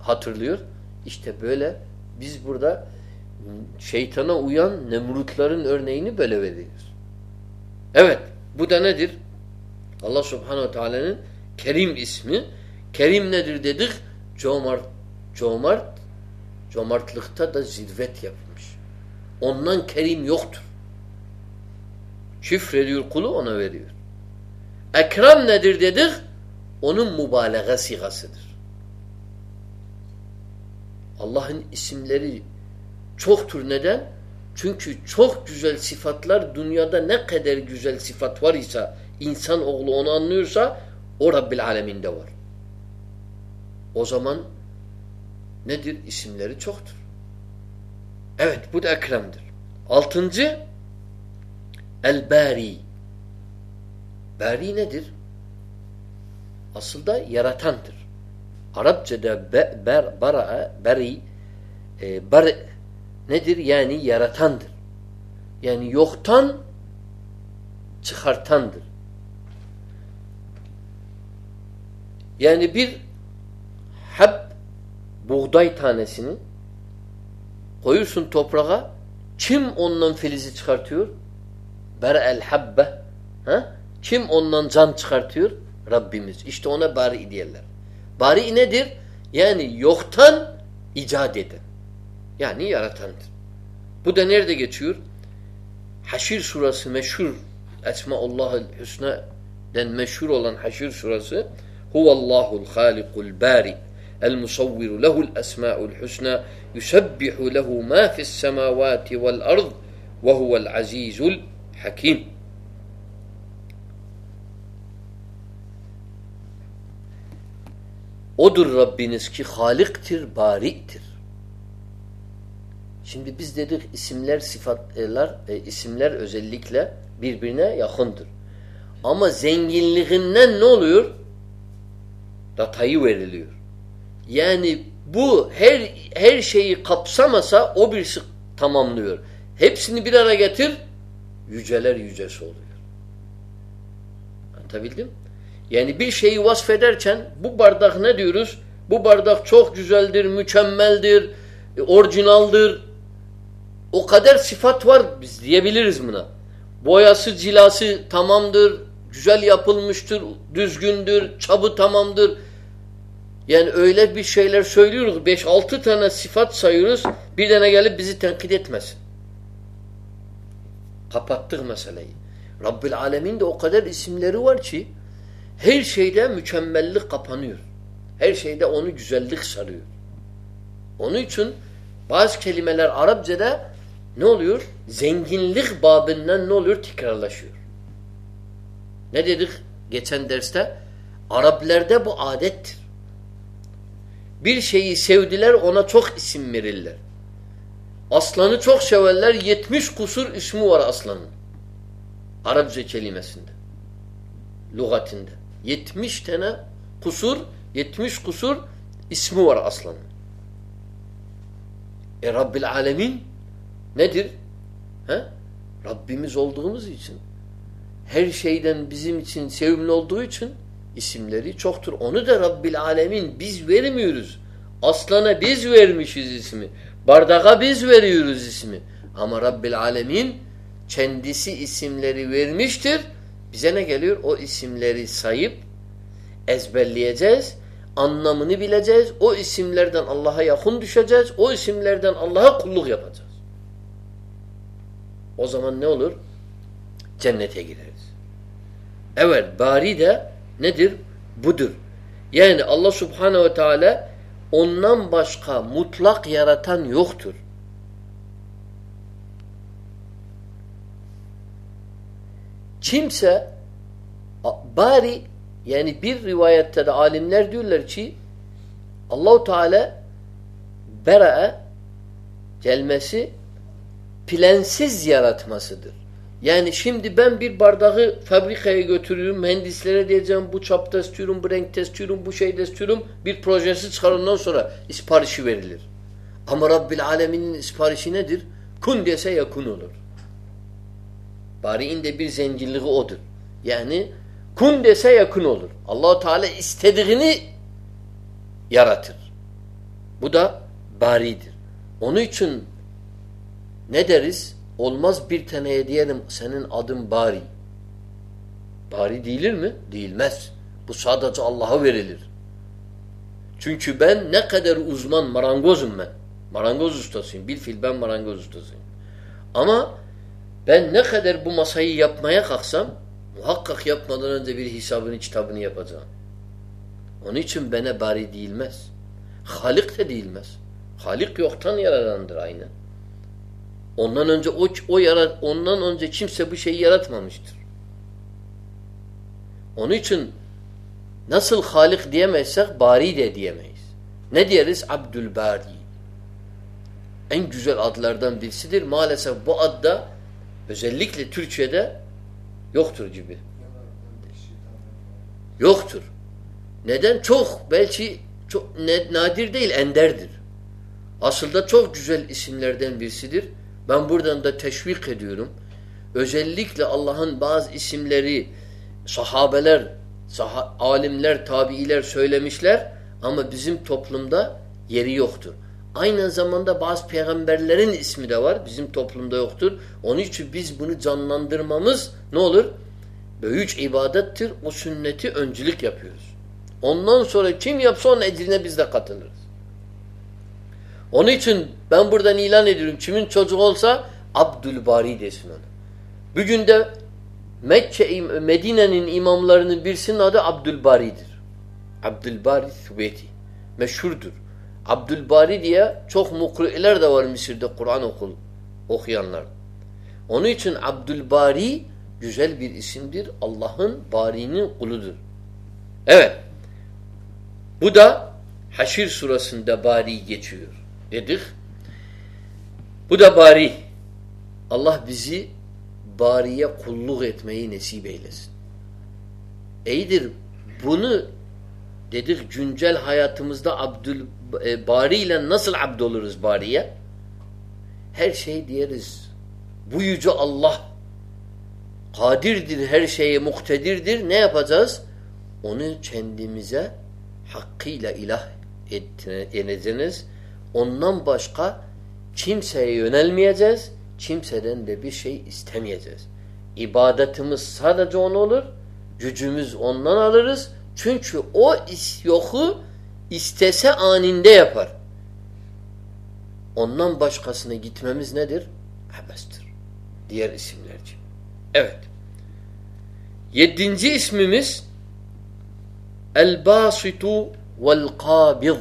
hatırlıyor? İşte böyle biz burada şeytana uyan Nemrutların örneğini böyle veriyoruz. Evet. Bu da nedir? Allah subhanehu teala'nın Kerim ismi. Kerim nedir dedik? Cömert, cömert, cömertlikte da zirvet yapmış. Ondan kerim yoktur. Şifrediyor kulu ona veriyor. Ekrem nedir dedik? Onun mübalağa sigasıdır. Allah'ın isimleri çoktur. Neden? Çünkü çok güzel sıfatlar dünyada ne kadar güzel sıfat var ise insan oğlu onu anlıyorsa o Rabbil aleminde var. O zaman nedir? İsimleri çoktur. Evet bu da Ekrem'dir. Altıncı El-Bari. Bari nedir? Aslında yaratandır. Arapçada be, ber, bara, beri e, bar, nedir? Yani yaratandır. Yani yoktan çıkartandır. Yani bir hep buğday tanesini koyursun toprağa kim ondan filizi çıkartıyor? el habbe ha? Kim ondan can çıkartıyor? Rabbimiz. İşte ona bari diyorlar. Bari nedir? Yani yoktan icat eden. Yani yaratandır. Bu da nerede geçiyor? Haşir surası meşhur Esmaullah'ın Hüsna den meşhur olan Haşr surası Huvallahul halikul bari el musavviru lehul esmaul husna yusebbihu lehu ma fis semavati vel ard ve huvel azizul hakim. Odur Rabbiniz ki haliktir, bariktir. Şimdi biz dedik isimler, sıfatlar, e, isimler özellikle birbirine yakındır. Ama zenginliğinden ne oluyor? Datayı veriliyor. Yani bu her her şeyi kapsamasa o birisi tamamlıyor. Hepsini bir ara getir, yüceler yücesi oluyor. Anlatabildim? Yani bir şeyi vasfederken bu bardak ne diyoruz? Bu bardak çok güzeldir, mükemmeldir, e, orijinaldir. O kadar sıfat var biz diyebiliriz buna. Boyası, cilası tamamdır, güzel yapılmıştır, düzgündür, çabı tamamdır. Yani öyle bir şeyler söylüyoruz. 5-6 tane sıfat sayıyoruz. Bir tane gelip bizi tenkit etmesin. Kapattık meseleyi. Rabbil Alemin de o kadar isimleri var ki her şeyde mükemmellik kapanıyor. Her şeyde onu güzellik sarıyor. Onun için bazı kelimeler Arapçada ne oluyor? Zenginlik babından ne oluyor? Tekrarlaşıyor. Ne dedik geçen derste? Araplarda bu adettir. Bir şeyi sevdiler ona çok isim verirler. Aslanı çok severler. Yetmiş kusur ismi var aslanın. Arapça kelimesinde. Lugatinde. Yetmiş tane kusur, yetmiş kusur ismi var aslanın. E Rabbil Alemin nedir? He? Rabbimiz olduğumuz için her şeyden bizim için sevimli olduğu için isimleri çoktur. Onu da Rabbil Alemin biz vermiyoruz. Aslana biz vermişiz ismi. Bardağa biz veriyoruz ismi. Ama Rabbil Alemin kendisi isimleri vermiştir. Bize ne geliyor? O isimleri sayıp ezberleyeceğiz. Anlamını bileceğiz. O isimlerden Allah'a yakın düşeceğiz. O isimlerden Allah'a kulluk yapacağız. O zaman ne olur? Cennete gireriz. Evet, bari de nedir? Budur. Yani Allah subhanehu ve teala ondan başka mutlak yaratan yoktur. Kimse bari yani bir rivayette de alimler diyorlar ki Allahu Teala bera'a gelmesi plansiz yaratmasıdır. Yani şimdi ben bir bardağı fabrikaya götürüyorum, mühendislere diyeceğim bu çapta istiyorum, bu renkte istiyorum, bu şeyde istiyorum. Bir projesi çıkar ondan sonra isparişi verilir. Ama Rabbil Alemin'in isparişi nedir? Kun dese yakun olur. Bari'in de bir zenginliği odur. Yani kun dese yakın olur. Allahu Teala istediğini yaratır. Bu da baridir. Onun için ne deriz? Olmaz bir taneye diyelim senin adın bari. Bari değilir mi? Değilmez. Bu sadece Allah'a verilir. Çünkü ben ne kadar uzman marangozum ben. Marangoz ustasıyım. Bilfil ben marangoz ustasıyım. Ama ben ne kadar bu masayı yapmaya kalksam muhakkak yapmadan önce bir hesabını kitabını yapacağım. Onun için bana bari değilmez. Halik de değilmez. Halik yoktan yaradandır aynen. Ondan önce o, o yarat, ondan önce kimse bu şeyi yaratmamıştır. Onun için nasıl Halik diyemezsek bari de diyemeyiz. Ne diyeriz? Abdülbari. En güzel adlardan birisidir. Maalesef bu adda özellikle Türkçe'de yoktur gibi. Yoktur. Neden? Çok belki çok nadir değil, enderdir. Aslında çok güzel isimlerden birisidir. Ben buradan da teşvik ediyorum. Özellikle Allah'ın bazı isimleri sahabeler, sah alimler, tabiiler söylemişler ama bizim toplumda yeri yoktur. Aynı zamanda bazı peygamberlerin ismi de var. Bizim toplumda yoktur. Onun için biz bunu canlandırmamız ne olur? Büyük ibadettir. O sünneti öncülük yapıyoruz. Ondan sonra kim yapsa onun ecrine biz de katılırız. Onun için ben buradan ilan ediyorum. Kimin çocuğu olsa Abdülbari desin onu. Bugün de Mekke, Medine'nin imamlarının birisinin adı Abdülbari'dir. Abdülbari Sübeyti. Meşhurdur. Abdülbari diye çok mukri'ler de var Mısır'da Kur'an okul okuyanlar. Onun için Abdülbari güzel bir isimdir. Allah'ın Bari'nin kuludur. Evet. Bu da Haşir surasında Bari geçiyor. Dedik. Bu da Bari. Allah bizi Bari'ye kulluk etmeyi nasip eylesin. İyidir. Bunu dedik güncel hayatımızda Abdül e, Bari ile nasıl abd oluruz Bari'ye? Her şey diyeriz. Bu yüce Allah kadirdir, her şeye muktedirdir. Ne yapacağız? Onu kendimize hakkıyla ilah edeceğiz. Ondan başka kimseye yönelmeyeceğiz. Kimseden de bir şey istemeyeceğiz. İbadetimiz sadece ona olur. Gücümüz ondan alırız. Çünkü o yoku istese aninde yapar. Ondan başkasına gitmemiz nedir? Abestir. Diğer isimlerce. Evet. Yedinci ismimiz El-Basitu vel-Kabid.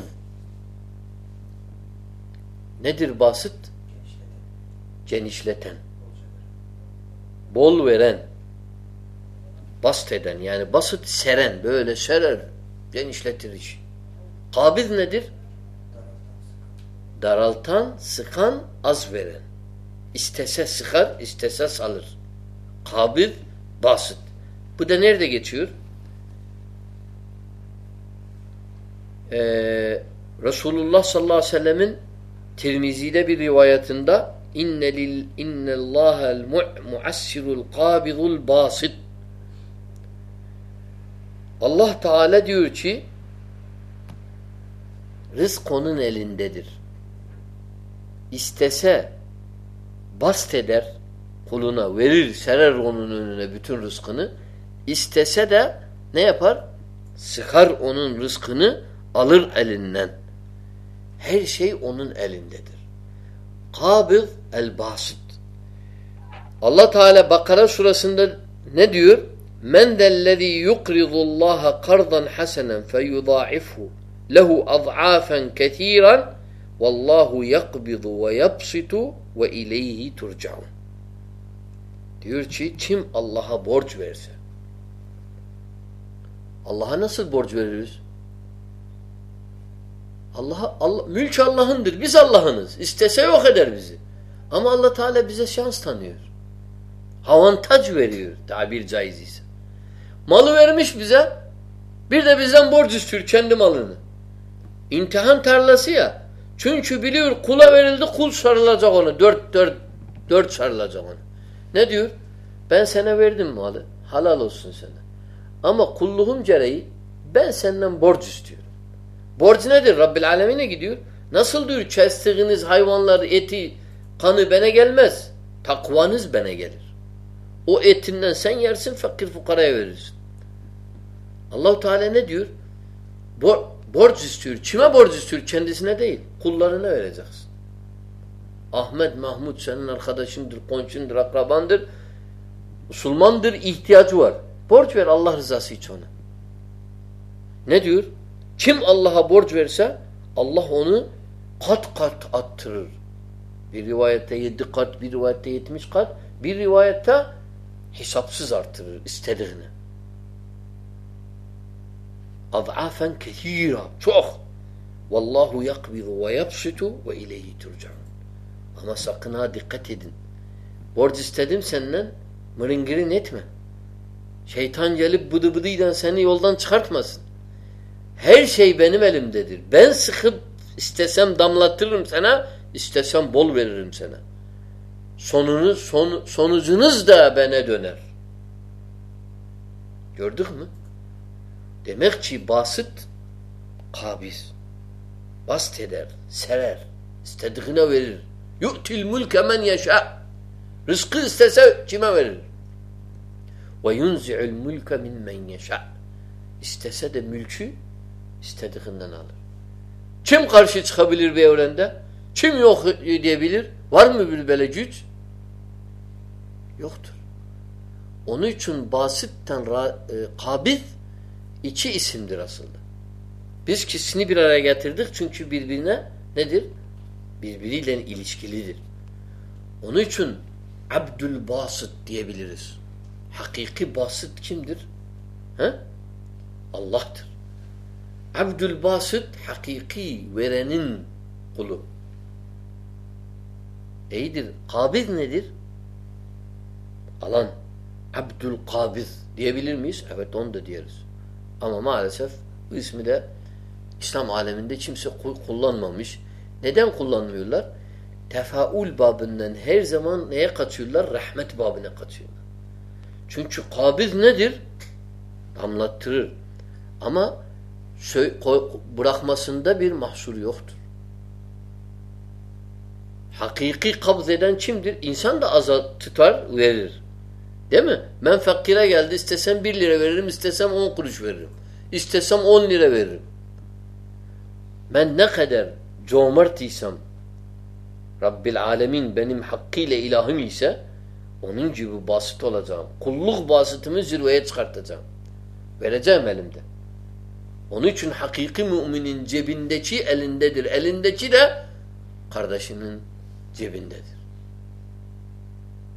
Nedir basit? Genişleten. Bol veren. Bast eden yani basit seren böyle serer. Genişletir iş. Kabid nedir? Daraltan, sıkan, az veren. İstese sıkar, istese salır. Kabid, basit. Bu da nerede geçiyor? Ee, Resulullah sallallahu aleyhi ve sellemin Tirmizi'de bir rivayetinde inne lil innallaha'l muassirul qabidul basit Allah Teala diyor ki rızk onun elindedir. İstese bast eder kuluna verir serer onun önüne bütün rızkını istese de ne yapar? Sıkar onun rızkını alır elinden. Her şey onun elindedir. Kabid el-basit. Allah Teala Bakara surasında ne diyor? Men dellezî yukridullâhe kardan hasenen feyudâifhu lehu az'afen ketîran vallahu yakbidu ve yapsitu ve ileyhi turcaun. Diyor ki kim Allah'a borç verse Allah'a nasıl borç veririz? Allah, Allah mülk Allah'ındır. Biz Allah'ınız. İstese yok eder bizi. Ama Allah Teala bize şans tanıyor. Avantaj veriyor tabir caiz ise. Malı vermiş bize. Bir de bizden borç istiyor kendi malını. İmtihan tarlası ya. Çünkü biliyor kula verildi kul sarılacak onu. Dört, dört, dört sarılacak onu. Ne diyor? Ben sana verdim malı. Halal olsun sana. Ama kulluğum gereği ben senden borç istiyorum. Borç nedir? Rabbil alemine gidiyor. Nasıl diyor kestiğiniz hayvanlar eti, kanı bana gelmez. Takvanız bana gelir. O etinden sen yersin fakir fukaraya verirsin. Allahu Teala ne diyor? Bor borç istiyor. Kime borç istiyor? Kendisine değil. Kullarına vereceksin. Ahmet, Mahmud senin arkadaşındır, konçundur, akrabandır. Müslümandır, ihtiyacı var. Borç ver Allah rızası için ona. Ne diyor? Kim Allah'a borç verse Allah onu kat kat attırır. Bir rivayette yedi kat, bir rivayette yetmiş kat, bir rivayette hesapsız artırır istediğini. Ad'afen kethira. Çok. Vallahu yakbidu ve yapsutu ve ileyhi turcaun. Ama sakın ha dikkat edin. Borç istedim senden mırıngirin etme. Şeytan gelip bıdı bıdıyla seni yoldan çıkartmasın. Her şey benim elimdedir. Ben sıkıp istesem damlatırım sana, istesem bol veririm sana. Sonunu, son, sonucunuz da bana döner. Gördük mü? Demek ki basit kabiz. Bast eder, serer, istediğine verir. Yu'til mülke men yeşâ. Rızkı istese kime verir? Ve yunzi'ul mülke min men yeşâ. İstese de mülkü istediğinden alır. Kim karşı çıkabilir bir evrende? Kim yok diyebilir? Var mı bir böyle güç? Yoktur. Onun için basitten e, kabid iki isimdir aslında. Biz ikisini bir araya getirdik çünkü birbirine nedir? Birbiriyle ilişkilidir. Onun için Abdülbasit diyebiliriz. Hakiki basit kimdir? He? Allah'tır. Abdülbasit hakiki verenin kulu. İyidir. Kabid nedir? Alan. Abdülkabid diyebilir miyiz? Evet onu da diyoruz. Ama maalesef bu ismi de İslam aleminde kimse kullanmamış. Neden kullanmıyorlar? Tefaul babından her zaman neye kaçıyorlar? Rahmet babına kaçıyorlar. Çünkü kabid nedir? Damlattırır. Ama bırakmasında bir mahsur yoktur. Hakiki kabz eden kimdir? İnsan da azat tutar, verir. Değil mi? Ben fakire geldi istesem bir lira veririm, istesem on kuruş veririm. İstesem on lira veririm. Ben ne kadar cömertiysem Rabbil Alemin benim hakkıyla ilahım ise onun gibi basit olacağım. Kulluk basitimi zirveye çıkartacağım. Vereceğim elimde. Onun için hakiki müminin cebindeki elindedir. Elindeki de kardeşinin cebindedir.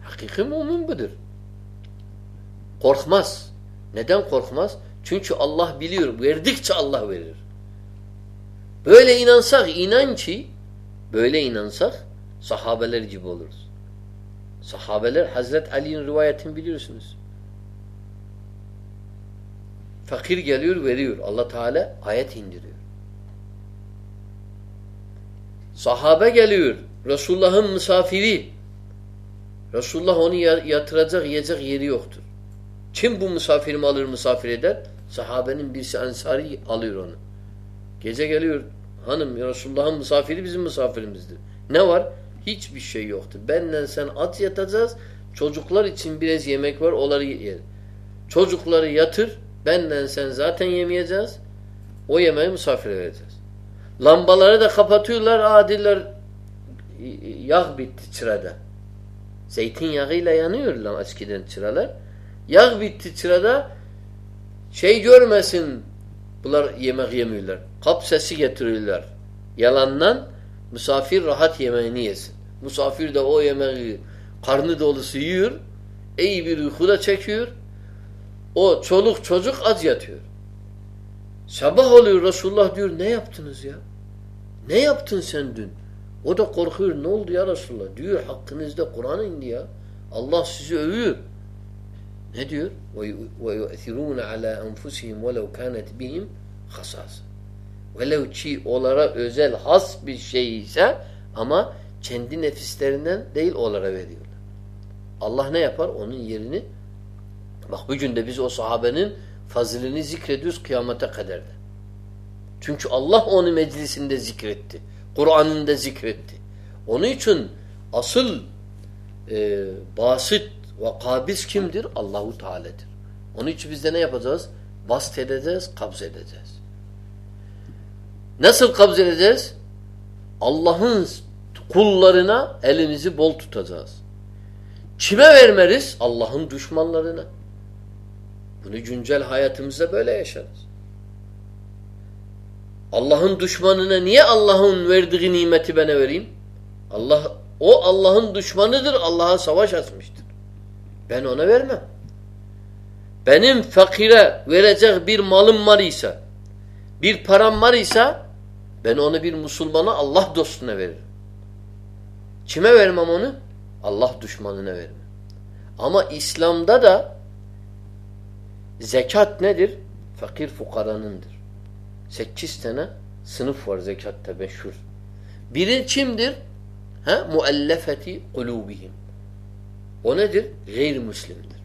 Hakiki mümin budur. Korkmaz. Neden korkmaz? Çünkü Allah biliyor. Verdikçe Allah verir. Böyle inansak, inan ki böyle inansak sahabeler gibi oluruz. Sahabeler Hazret Ali'nin rivayetini biliyorsunuz. Fakir geliyor veriyor. Allah Teala ayet indiriyor. Sahabe geliyor. Resulullah'ın misafiri. Resulullah onu yatıracak, yiyecek yeri yoktur. Kim bu misafirimi alır, misafir eder? Sahabenin birisi ensari alıyor onu. Gece geliyor. Hanım Resulullah'ın misafiri bizim misafirimizdir. Ne var? Hiçbir şey yoktur. Benle sen at yatacağız. Çocuklar için biraz yemek var. Onları yer. Çocukları yatır. Benle sen zaten yemeyeceğiz. O yemeği misafire vereceğiz. Lambaları da kapatıyorlar. Adiller yağ bitti çırada. Zeytinyağıyla yanıyor lan eskiden çıralar. Yağ bitti çırada şey görmesin bunlar yemek yemiyorlar. Kap sesi getiriyorlar. Yalandan misafir rahat yemeğini yesin. Misafir de o yemeği karnı dolusu yiyor. İyi bir uykuda çekiyor. O çoluk çocuk az yatıyor. Sabah oluyor Resulullah diyor ne yaptınız ya? Ne yaptın sen dün? O da korkuyor. Ne oldu ya Resulullah? Diyor hakkınızda Kur'an indi ya. Allah sizi övüyor. Ne diyor? وَيُؤْثِرُونَ عَلَى أَنْفُسِهِمْ وَلَوْ كَانَتْ بِهِمْ خَسَاسًا Velev ki onlara özel, has bir şey ise ama kendi nefislerinden değil onlara veriyorlar. Allah ne yapar? Onun yerini bak bugün de biz o sahabenin fazilini zikrediyoruz kıyamete kadar da. Çünkü Allah onu meclisinde zikretti. Kur'an'ında zikretti. Onun için asıl e, basit ve kabiz kimdir? Allahu Teala'dır. Onun için biz de ne yapacağız? Bast edeceğiz, kabz edeceğiz. Nasıl kabz edeceğiz? Allah'ın kullarına elimizi bol tutacağız. Kime vermeriz? Allah'ın düşmanlarına. Bunu güncel hayatımızda böyle yaşarız. Allah'ın düşmanına niye Allah'ın verdiği nimeti bana vereyim? Allah o Allah'ın düşmanıdır. Allah'a savaş açmıştır. Ben ona vermem. Benim fakire verecek bir malım var ise, bir param var ise ben onu bir Müslümana Allah dostuna veririm. Kime vermem onu? Allah düşmanına vermem. Ama İslam'da da zekat nedir? Fakir fukaranındır. Sekiz tane sınıf var zekatta meşhur. Biri kimdir? Ha? Muellefeti kulubihim. O nedir? Gayrimüslimdir.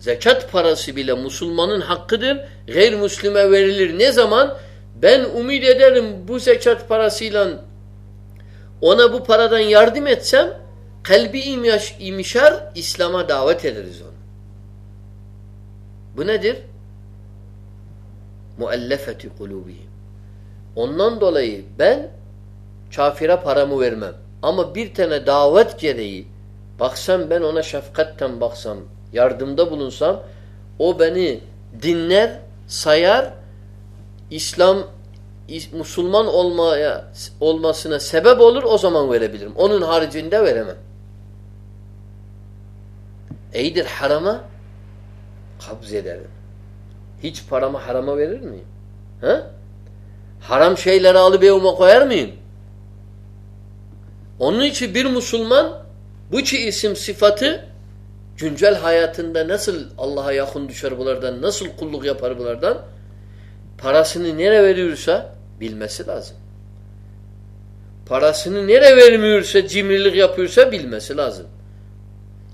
Zekat parası bile Müslümanın hakkıdır. Gayrimüslime verilir. Ne zaman? Ben umid ederim bu zekat parasıyla ona bu paradan yardım etsem kalbi imyaş, imişar İslam'a davet ederiz onu. Bu nedir? Muellefeti kulubihim. Ondan dolayı ben kafire paramı vermem. Ama bir tane davet gereği baksam ben ona şefkatten baksam, yardımda bulunsam o beni dinler, sayar, İslam Müslüman olmaya olmasına sebep olur o zaman verebilirim. Onun haricinde veremem. İyidir harama kabz ederim. Hiç paramı harama verir miyim? Ha? Haram şeyleri alıp evime koyar mıyım? Onun için bir Müslüman bu iki isim sıfatı güncel hayatında nasıl Allah'a yakın düşer bunlardan, nasıl kulluk yapar bunlardan parasını nere veriyorsa bilmesi lazım. Parasını nere vermiyorsa, cimrilik yapıyorsa bilmesi lazım.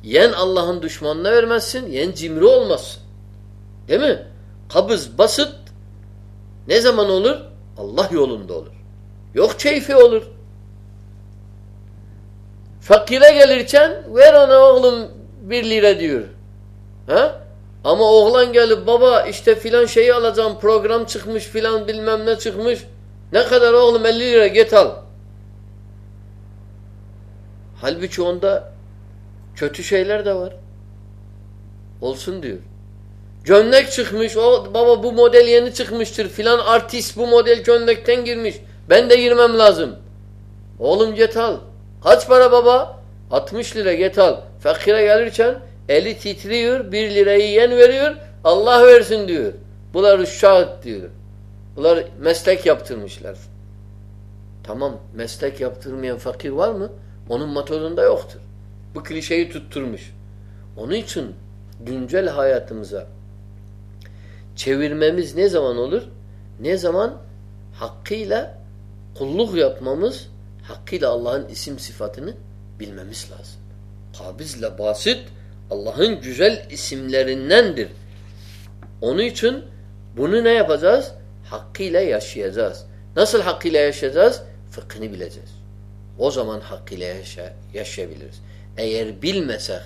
Yen Allah'ın düşmanına vermezsin, yen cimri olmazsın. Değil mi? Kabız, basit ne zaman olur? Allah yolunda olur. Yok keyfi olur. Fakire gelirken ver ona oğlum bir lira diyor. Ha? Ama oğlan gelip baba işte filan şeyi alacağım program çıkmış filan bilmem ne çıkmış. Ne kadar oğlum 50 lira get al. Halbuki onda kötü şeyler de var. Olsun diyor. Gömlek çıkmış. O baba bu model yeni çıkmıştır. Filan artist bu model gömlekten girmiş. Ben de girmem lazım. Oğlum get al. Kaç para baba? 60 lira get al. Fakire gelirken eli titriyor. 1 lirayı yen veriyor. Allah versin diyor. Bunlar uşak diyor. Bunlar meslek yaptırmışlar. Tamam meslek yaptırmayan fakir var mı? Onun metodunda yoktur. Bu klişeyi tutturmuş. Onun için güncel hayatımıza çevirmemiz ne zaman olur? Ne zaman hakkıyla kulluk yapmamız, hakkıyla Allah'ın isim sıfatını bilmemiz lazım. Kabizle basit Allah'ın güzel isimlerindendir. Onun için bunu ne yapacağız? Hakkıyla yaşayacağız. Nasıl hakkıyla yaşayacağız? Fıkhını bileceğiz. O zaman hakkıyla yaşa yaşayabiliriz. Eğer bilmesek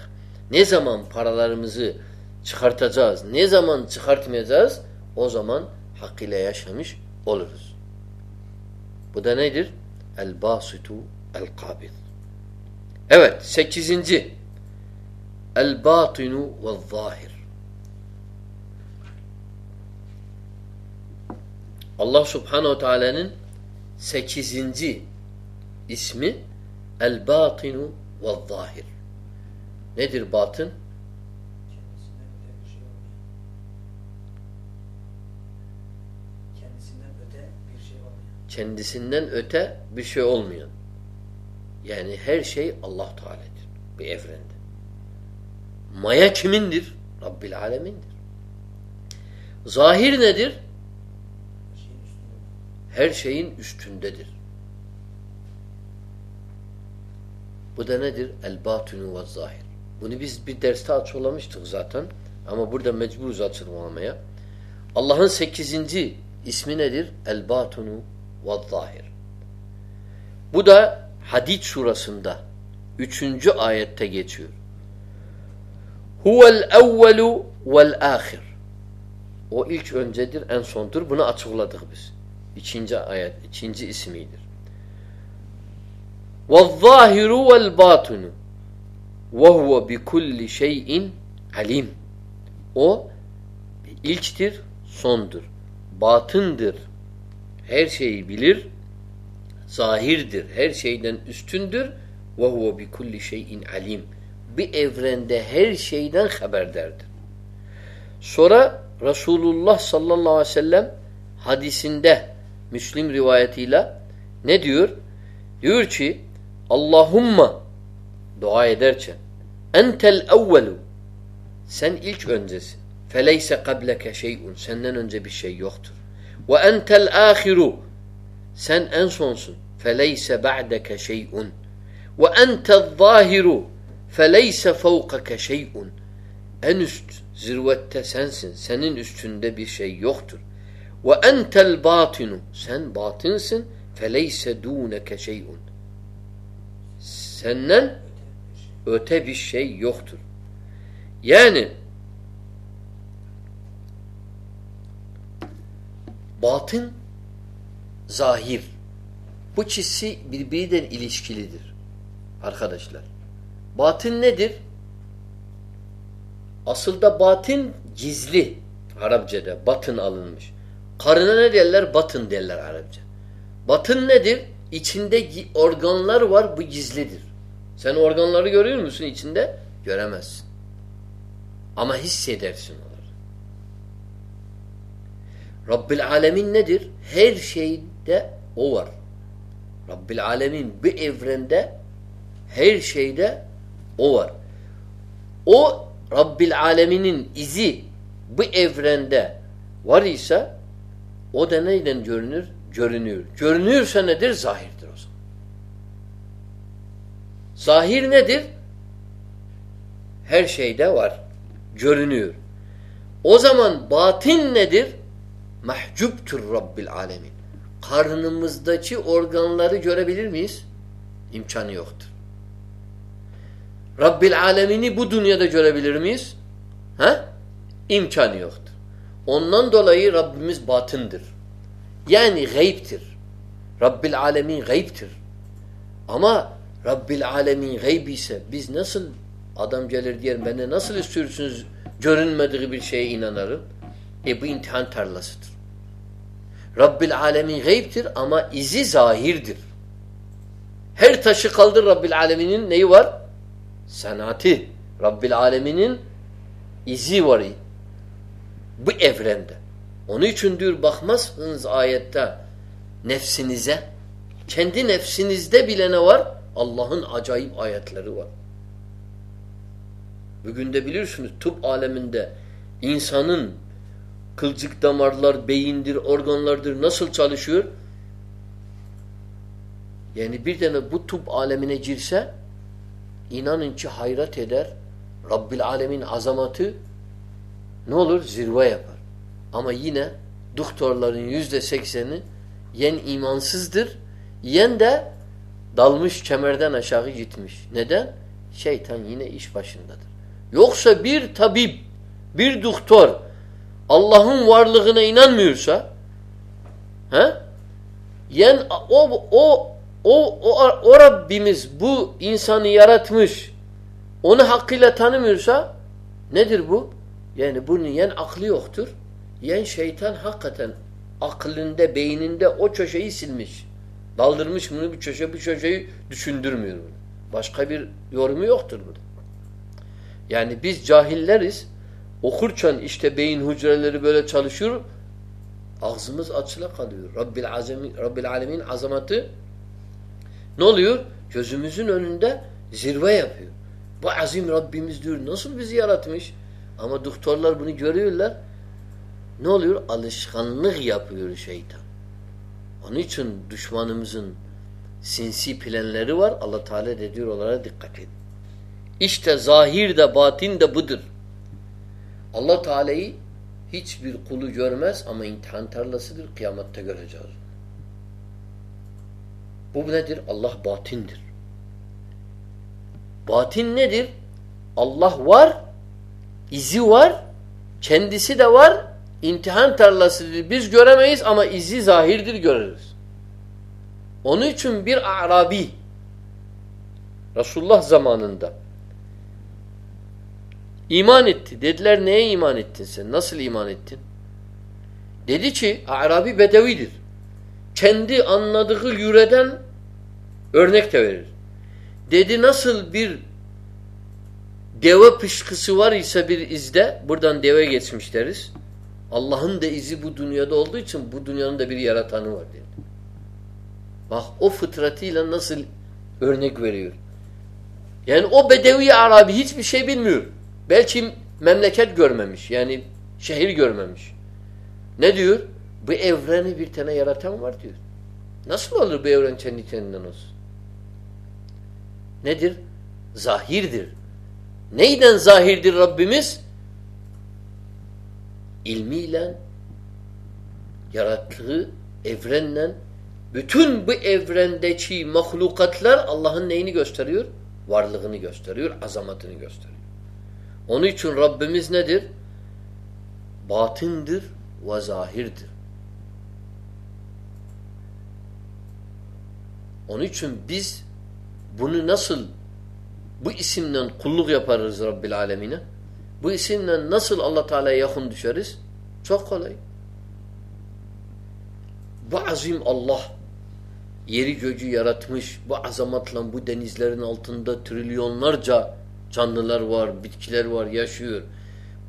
ne zaman paralarımızı çıkartacağız, ne zaman çıkartmayacağız o zaman hakkıyla yaşamış oluruz. Bu da nedir? El-basitu el-kabid. Evet, sekizinci. El-batinu vel-zahir. Allah subhanehu teala'nın sekizinci ismi El-batinu vel-zahir. Nedir batın? Kendisinden öte bir şey olmayan. Yani her şey Allah Teala'dır. Bir evrende. Maya kimindir? Rabbil Alemin'dir. Zahir nedir? Her şeyin üstündedir. Bu da nedir? El-batinu ve zahir. Bunu biz bir derste açıklamıştık zaten. Ama burada mecburuz açıklamaya. Allah'ın sekizinci ismi nedir? El-batunu ve zahir. Bu da Hadid surasında üçüncü ayette geçiyor. Huvel evvelu vel ahir. O ilk öncedir, en sondur. Bunu açıkladık biz. İkinci ayet, ikinci ismidir. وَالظَّاهِرُ وَالْبَاطُنُ وَهُوَ بِكُلِّ şeyin alim. O ilktir, sondur. Batındır. Her şeyi bilir. Zahirdir. Her şeyden üstündür. وَهُوَ بِكُلِّ şeyin alim. Bir evrende her şeyden haberdardır. Sonra Resulullah sallallahu aleyhi ve sellem hadisinde Müslim rivayetiyle ne diyor? Diyor ki Allahumma dua ederken entel evvelu sen ilk öncesin. Feleyse kableke şeyun senden önce bir şey yoktur. Ve entel ahiru sen en sonsun. Feleyse ba'deke şeyun. Ve entel zahiru feleyse fevkake şeyun. En üst zirvette sensin. Senin üstünde bir şey yoktur. Ve entel batinu sen batınsın. Feleyse duneke şeyun senden öte bir şey yoktur. Yani batın zahir bu çizsi birbirinden ilişkilidir arkadaşlar. Batın nedir? Asıl da batin gizli Arapçada. Batın alınmış. Karına ne derler? Batın derler Arapça. Batın nedir? İçinde organlar var bu gizlidir. Sen organları görüyor musun içinde? Göremezsin. Ama hissedersin onları. Rabbil Alemin nedir? Her şeyde o var. Rabbil Alemin bu evrende her şeyde o var. O Rabbil Aleminin izi bu evrende var ise o da neyden görünür? Görünüyor. Görünüyorsa nedir? Zaman. Zahir nedir? Her şeyde var. Görünüyor. O zaman batin nedir? Mahcuptur Rabbil Alemin. Karnımızdaki organları görebilir miyiz? İmkanı yoktur. Rabbil Alemini bu dünyada görebilir miyiz? Ha? İmkanı yoktur. Ondan dolayı Rabbimiz batındır. Yani gayiptir. Rabbil Alemin gayiptir. Ama Rabbil Alemin gayb ise biz nasıl adam gelir diyer bana nasıl istiyorsunuz görünmediği bir şeye inanırım? E bu imtihan tarlasıdır. Rabbil Alemin gayiptir ama izi zahirdir. Her taşı kaldır Rabbil Alemin'in neyi var? Sanatı. Rabbil Alemin'in izi var. Bu evrende. Onun için diyor bakmazsınız ayette nefsinize. Kendi nefsinizde bile ne var? Allah'ın acayip ayetleri var. Bugün de bilirsiniz tıp aleminde insanın kılcık damarlar, beyindir, organlardır nasıl çalışıyor? Yani bir tane bu tıp alemine girse inanın ki hayret eder. Rabbil alemin azamatı ne olur? Zirve yapar. Ama yine doktorların yüzde sekseni yen imansızdır, yen de dalmış kemerden aşağı gitmiş. Neden? Şeytan yine iş başındadır. Yoksa bir tabip, bir doktor Allah'ın varlığına inanmıyorsa he? Yen o o o o, o Rabbimiz bu insanı yaratmış. Onu hakkıyla tanımıyorsa nedir bu? Yani bunun yen aklı yoktur. Yen şeytan hakikaten aklında, beyninde o köşeyi silmiş. Daldırmış bunu bir köşe, bir köşeyi düşündürmüyor bunu. Başka bir yorumu yoktur burada. Yani biz cahilleriz. Okurken işte beyin hücreleri böyle çalışıyor. Ağzımız açıla kalıyor. Rabbil, azami, Rabbil alemin azamatı ne oluyor? Gözümüzün önünde zirve yapıyor. Bu azim Rabbimiz diyor. Nasıl bizi yaratmış? Ama doktorlar bunu görüyorlar. Ne oluyor? Alışkanlık yapıyor şeytan. Onun için düşmanımızın sinsi planları var. Allah Teala de diyor onlara dikkat edin. İşte zahir de batin de budur. Allah Teala'yı hiçbir kulu görmez ama imtihan tarlasıdır. Kıyamette göreceğiz. Bu nedir? Allah batindir. Batin nedir? Allah var, izi var, kendisi de var, imtihan tarlasıdır. Biz göremeyiz ama izi zahirdir görürüz. Onun için bir Arabi Resulullah zamanında iman etti. Dediler neye iman ettin sen? Nasıl iman ettin? Dedi ki Arabi bedevidir. Kendi anladığı yüreden örnek de verir. Dedi nasıl bir deve pışkısı var ise bir izde buradan deve geçmiş deriz. Allah'ın da izi bu dünyada olduğu için bu dünyanın da bir yaratanı var dedi. Bak o fıtratıyla nasıl örnek veriyor. Yani o Bedevi Arabi hiçbir şey bilmiyor. Belki memleket görmemiş. Yani şehir görmemiş. Ne diyor? Bu evreni bir tane yaratan var diyor. Nasıl olur bu evren kendi kendinden olsun? Nedir? Zahirdir. Neyden zahirdir Rabbimiz? İlmiyle yarattığı evrenle bütün bu evrendeki mahlukatlar Allah'ın neyini gösteriyor? Varlığını gösteriyor, azamatını gösteriyor. Onun için Rabbimiz nedir? Batındır ve zahirdir. Onun için biz bunu nasıl bu isimden kulluk yaparız Rabbil Alemine? Bu isimle nasıl Allah Teala'ya yakın düşeriz? Çok kolay. Bu azim Allah yeri göcü yaratmış. Bu azamatla bu denizlerin altında trilyonlarca canlılar var, bitkiler var, yaşıyor.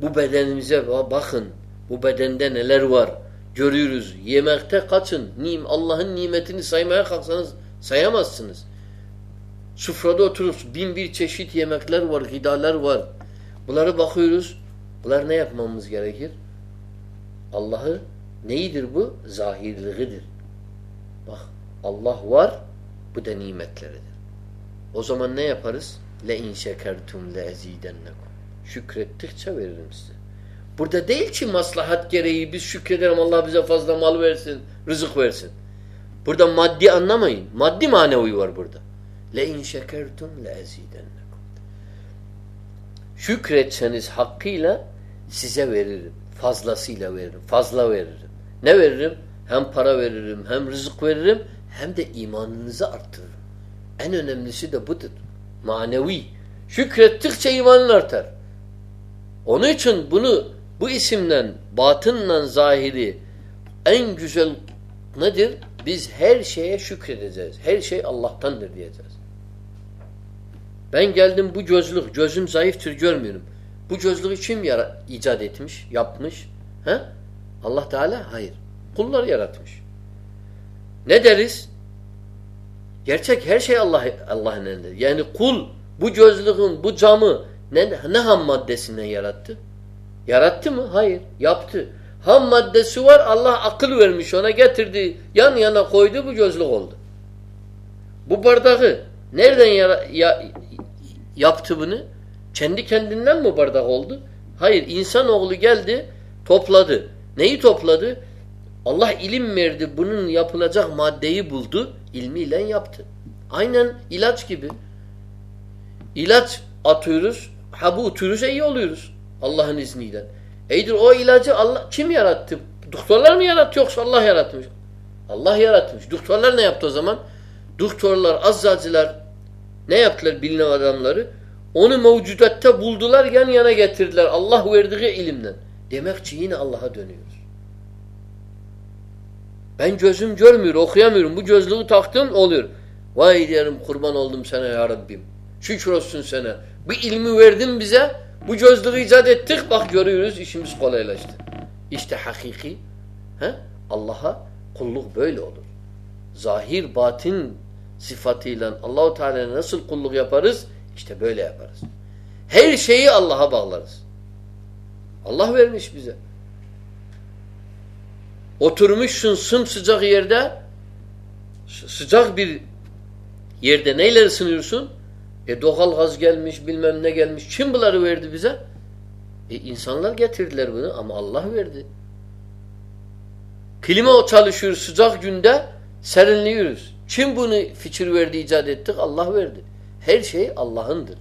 Bu bedenimize bakın. Bu bedende neler var? Görüyoruz. Yemekte kaçın. Nim Allah'ın nimetini saymaya kalksanız sayamazsınız. Sufrada otururuz. Bin bir çeşit yemekler var, gıdalar var. Bunları bakıyoruz. Bunlar ne yapmamız gerekir? Allah'ı neyidir bu? Zahirliğidir. Bak Allah var, bu da nimetleridir. O zaman ne yaparız? Le in şekertum le ezidennekum. Şükrettikçe veririm size. Burada değil ki maslahat gereği biz şükredelim Allah bize fazla mal versin, rızık versin. Burada maddi anlamayın. Maddi manevi var burada. Le in şekertum le ezidennekum. Şükretseniz hakkıyla size veririm. Fazlasıyla veririm. Fazla veririm. Ne veririm? Hem para veririm, hem rızık veririm, hem de imanınızı arttırırım. En önemlisi de budur. Manevi. Şükrettikçe imanın artar. Onun için bunu bu isimden batınla zahiri en güzel nedir? Biz her şeye şükredeceğiz. Her şey Allah'tandır diyeceğiz. Ben geldim bu gözlük, gözüm zayıftır görmüyorum. Bu gözlüğü kim icat etmiş, yapmış? He? Allah Teala? Hayır. Kullar yaratmış. Ne deriz? Gerçek her şey Allah Allah'ın elinde. Yani kul bu gözlüğün, bu camı ne, ne ham maddesinden yarattı? Yarattı mı? Hayır. Yaptı. Ham maddesi var. Allah akıl vermiş ona getirdi. Yan yana koydu bu gözlük oldu. Bu bardağı nereden ya, ya, yaptı bunu? Kendi kendinden mi bardak oldu? Hayır. İnsanoğlu geldi topladı. Neyi topladı? Allah ilim verdi. Bunun yapılacak maddeyi buldu. ilmiyle yaptı. Aynen ilaç gibi. İlaç atıyoruz. Ha bu utuyoruz iyi oluyoruz. Allah'ın izniyle. Eydir o ilacı Allah kim yarattı? Doktorlar mı yarattı yoksa Allah yaratmış? Allah yaratmış. Doktorlar ne yaptı o zaman? Doktorlar, azzaciler ne yaptılar bilim adamları? Onu mevcudatta buldular yan yana getirdiler. Allah verdiği ilimden. Demek ki yine Allah'a dönüyoruz. Ben gözüm görmüyor, okuyamıyorum. Bu gözlüğü taktım oluyor. Vay diyelim kurban oldum sana ya Rabbim. Şükür olsun sana. Bu ilmi verdin bize. Bu gözlüğü icat ettik. Bak görüyoruz işimiz kolaylaştı. İşte hakiki. He? Allah'a kulluk böyle olur. Zahir batin sıfatıyla Allahu Teala nasıl kulluk yaparız? İşte böyle yaparız. Her şeyi Allah'a bağlarız. Allah vermiş bize. Oturmuşsun sımsıcak yerde sıcak bir yerde neyle ısınıyorsun? E doğal gaz gelmiş bilmem ne gelmiş. Kim bunları verdi bize? E insanlar getirdiler bunu ama Allah verdi. Klima çalışıyor sıcak günde serinliyoruz. Kim bunu fikir verdi icat ettik? Allah verdi. Her şey Allah'ındır.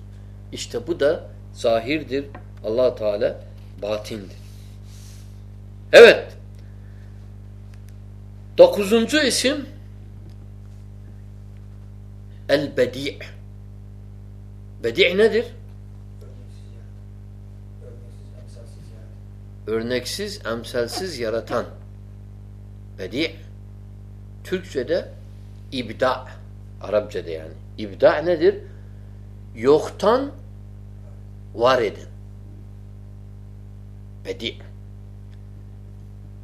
İşte bu da zahirdir. allah Teala batindir. Evet. Dokuzuncu isim El-Bedi' Bedi' nedir? Örneksiz, emsalsiz yaratan. Bedi' Türkçe'de ibda. Arapçada yani. İbda nedir? Yoktan var eden. Bedi'.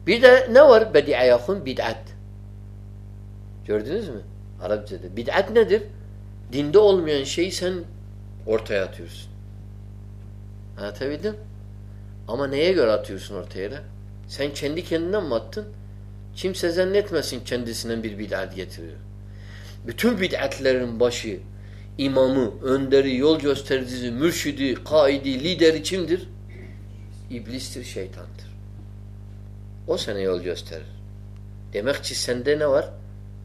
Bir de ne var bedi'e yakın? Bid'at. Gördünüz mü? Arapçada. Bid'at nedir? Dinde olmayan şeyi sen ortaya atıyorsun. Anlatabildim? Ama neye göre atıyorsun ortaya? Sen kendi kendinden mi attın? Kimse zannetmesin kendisinden bir bid'at getiriyor. Bütün bid'atlerin başı, imamı, önderi, yol göstericisi, mürşidi, kaidi, lideri kimdir? İblistir, şeytandır. O sana yol gösterir. Demek ki sende ne var?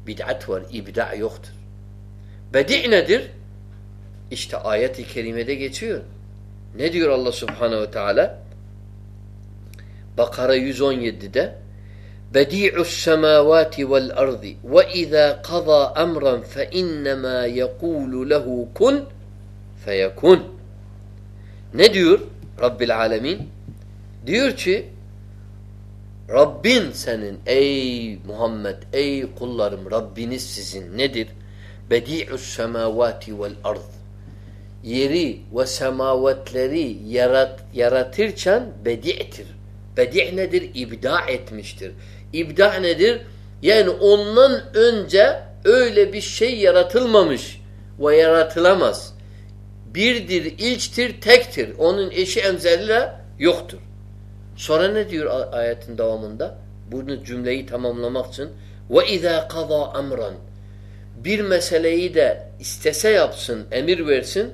Bid'at var, ibda' yoktur. Bedi' nedir? İşte ayet-i kerimede geçiyor. Ne diyor Allah subhanehu ve teala? Bakara 117'de Ardi ve izâ qadâ emran fe innemâ yekûlu lehu kun feyekun. Ne diyor? Rabbil alemin diyor ki Rabbin senin ey Muhammed ey kullarım Rabbiniz sizin nedir? Bedi'us semavati vel ard yeri ve semavatleri yarat, yaratırken bedi'tir. Bedi' nedir? İbda etmiştir. İbda nedir? Yani ondan önce öyle bir şey yaratılmamış ve yaratılamaz. Birdir, ilçtir, tektir. Onun eşi emzeliyle yoktur. Sonra ne diyor ayetin devamında? Bunu cümleyi tamamlamak için ve izâ qada amran bir meseleyi de istese yapsın, emir versin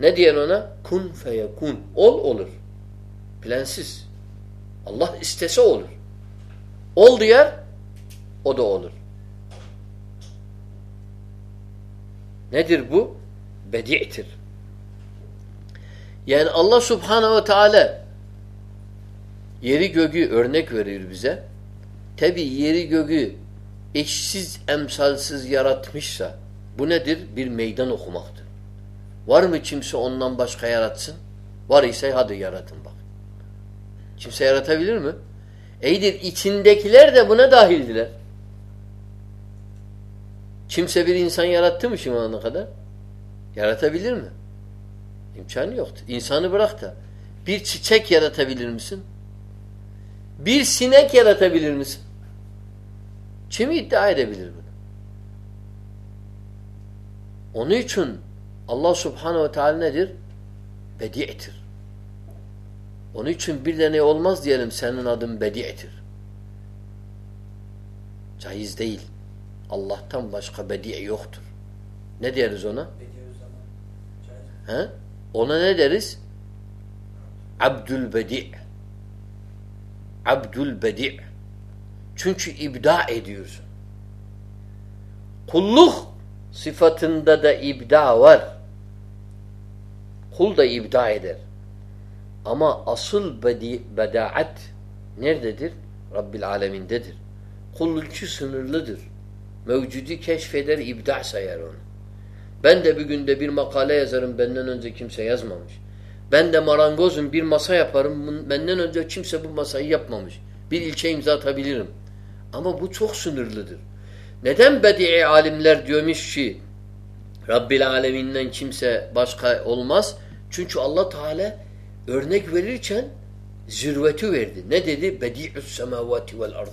ne diyen ona? Kun feyekun. Ol olur. Plansız. Allah istese olur. Ol diyer, o da olur. Nedir bu? Bedi'tir. Yani Allah subhanehu ve teala yeri gögü örnek veriyor bize. Tabi yeri gögü eşsiz, emsalsiz yaratmışsa bu nedir? Bir meydan okumaktır. Var mı kimse ondan başka yaratsın? Var ise hadi yaratın bak. Kimse yaratabilir mi? Eydir içindekiler de buna dahildiler. Kimse bir insan yarattı mı şimdi ana kadar? Yaratabilir mi? İmkanı yoktur. İnsanı bırak da bir çiçek yaratabilir misin? Bir sinek yaratabilir misin? Kim iddia edebilir bunu? Onun için Allah subhanehu ve teala nedir? Bedi'tir. Onun için bir de ne olmaz diyelim senin adın bedi'tir. Caiz değil. Allah'tan başka bedi' yoktur. Ne deriz ona? He? Ona ne deriz? Abdül bedi' Abdül bedi' Çünkü ibda ediyorsun. Kulluk sıfatında da ibda var. Kul da ibda eder. Ama asıl bedi, bedaat nerededir? Rabbil alemindedir. Kullukçu sınırlıdır. Mevcudi keşfeder, ibda sayar onu. Ben de bir günde bir makale yazarım, benden önce kimse yazmamış. Ben de marangozum, bir masa yaparım, benden önce kimse bu masayı yapmamış. Bir ilçe imza atabilirim. Ama bu çok sınırlıdır. Neden bedi'i alimler diyormuş ki Rabbil aleminden kimse başka olmaz? Çünkü Allah Teala örnek verirken zirveti verdi. Ne dedi? Bedi'us semavati vel ard.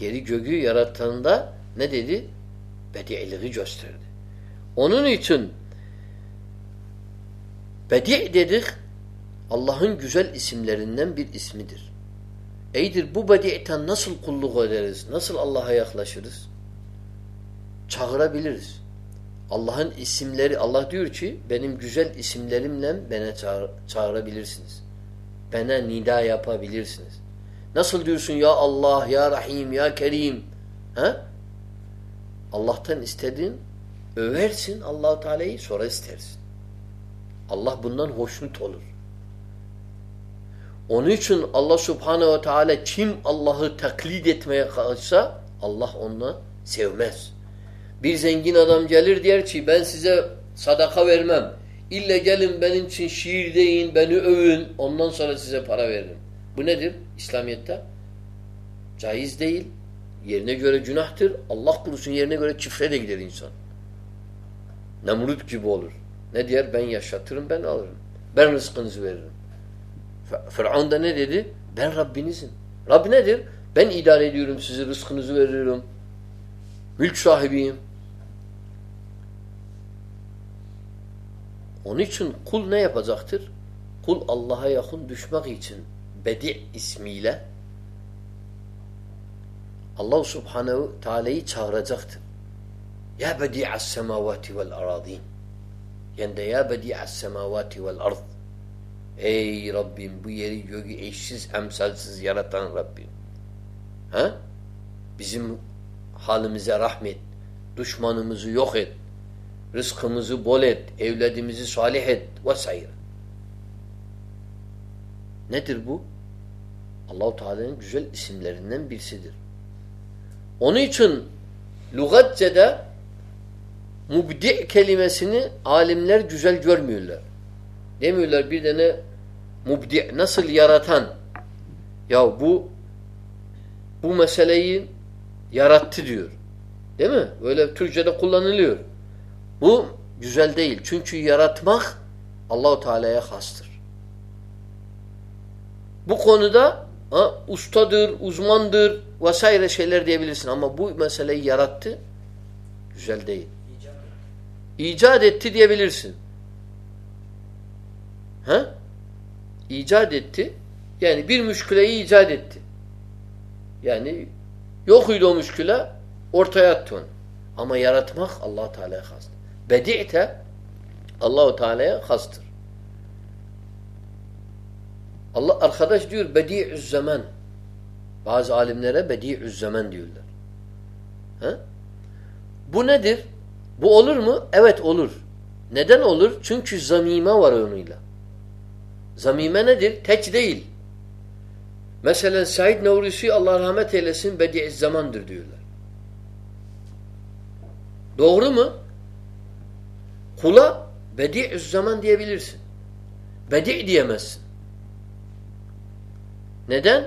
Yeri göğü yarattığında ne dedi? Bedi'liği gösterdi. Onun için Bedi' dedik Allah'ın güzel isimlerinden bir ismidir. Eydir bu bedi'ten nasıl kulluk ederiz? Nasıl Allah'a yaklaşırız? Çağırabiliriz. Allah'ın isimleri, Allah diyor ki benim güzel isimlerimle bana çağır, çağırabilirsiniz. Bana nida yapabilirsiniz. Nasıl diyorsun ya Allah, ya Rahim, ya Kerim? Ha? Allah'tan istediğin översin Allahu Teala'yı sonra istersin. Allah bundan hoşnut olur. Onun için Allah Subhanahu ve Teala kim Allah'ı taklit etmeye kalksa Allah onu sevmez. Bir zengin adam gelir der ki ben size sadaka vermem. İlle gelin benim için şiir deyin, beni övün. Ondan sonra size para veririm. Bu nedir İslamiyet'te? Caiz değil. Yerine göre günahtır. Allah kurusun yerine göre çifre de gider insan. Nemrut gibi olur. Ne diyer? Ben yaşatırım, ben alırım. Ben rızkınızı veririm. Firavun da ne dedi? Ben Rabbinizim. Rabb nedir? Ben idare ediyorum sizi, rızkınızı veriyorum. Mülk sahibiyim. Onun için kul ne yapacaktır? Kul Allah'a yakın düşmek için Bedi ismiyle Allah Subhanehu Teala'yı çağıracaktır. Ya bedi'as semavati vel aradin. Yani de ya bedi'as semavati vel ard. Ey Rabbim bu yeri göğü eşsiz, emsalsiz yaratan Rabbim. Ha? Bizim halimize rahmet. Düşmanımızı yok et. Rızkımızı bol et. Evladımızı salih et. Vesaire. Nedir bu? Allahu Teala'nın güzel isimlerinden birisidir. Onun için lügatçede mubdi kelimesini alimler güzel görmüyorlar. Demiyorlar bir tane mubdi nasıl yaratan ya bu bu meseleyi yarattı diyor. Değil mi? Böyle Türkçe'de kullanılıyor. Bu güzel değil. Çünkü yaratmak Allahu Teala'ya hastır. Bu konuda ha, ustadır, uzmandır vesaire şeyler diyebilirsin ama bu meseleyi yarattı güzel değil. İcat etti diyebilirsin. Ha? İcat etti. Yani bir müşküleyi icat etti. Yani yok o müşküle ortaya attı onu. Ama yaratmak Allah Teala'ya hastır. Bedi'te Allahu Teala'ya hastır. Allah arkadaş diyor bedi'üz zaman. Bazı alimlere bedi'üz zaman diyorlar. Ha? Bu nedir? Bu olur mu? Evet olur. Neden olur? Çünkü zamime var onuyla. Zamime nedir? Tek değil. Mesela Said Navrusi Allah rahmet eylesin bedi'iz zamandır diyorlar. Doğru mu? Kula bedi'iz zaman diyebilirsin. Bedi' diyemezsin. Neden?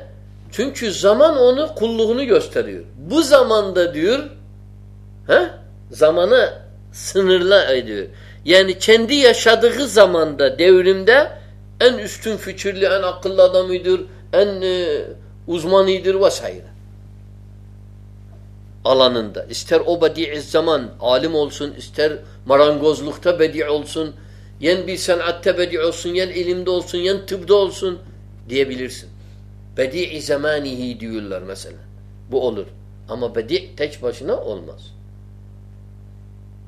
Çünkü zaman onu kulluğunu gösteriyor. Bu zamanda diyor he? zamanı sınırlı ediyor. Yani kendi yaşadığı zamanda, devrimde en üstün fikirli, en akıllı adamıdır, en e, uzmanıdır vesaire. Alanında. İster o bedi'i zaman alim olsun, ister marangozlukta bedi' olsun, yen bir sanatta bedi' olsun, yen ilimde olsun, yen tıbda olsun diyebilirsin. Bedi'i zamanihi diyorlar mesela. Bu olur. Ama bedi' tek başına olmaz.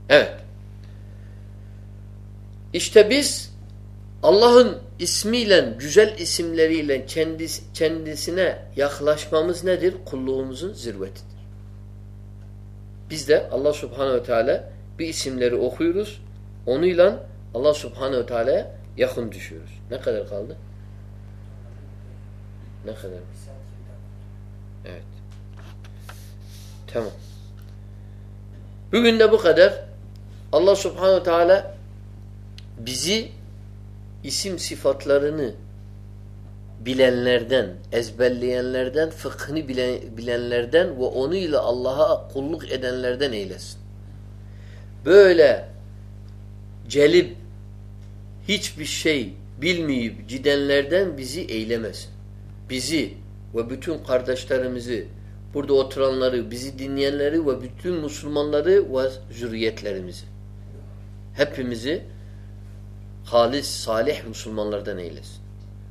Evet. İşte biz Allah'ın ismiyle, güzel isimleriyle kendis, kendisine yaklaşmamız nedir? Kulluğumuzun zirvetidir. Biz de Allah subhanehu ve teala bir isimleri okuyoruz. Onunla Allah subhanehu ve teala'ya yakın düşüyoruz. Ne kadar kaldı? Ne kadar? Evet. Tamam. Bugün de bu kadar. Allah subhanehu ve teala bizi isim sıfatlarını bilenlerden, ezberleyenlerden, fıkhını bilenlerden ve onu ile Allah'a kulluk edenlerden eylesin. Böyle celip hiçbir şey bilmeyip gidenlerden bizi eylemesin. Bizi ve bütün kardeşlerimizi, burada oturanları, bizi dinleyenleri ve bütün Müslümanları ve zürriyetlerimizi. Hepimizi halis, salih Müslümanlardan eylesin.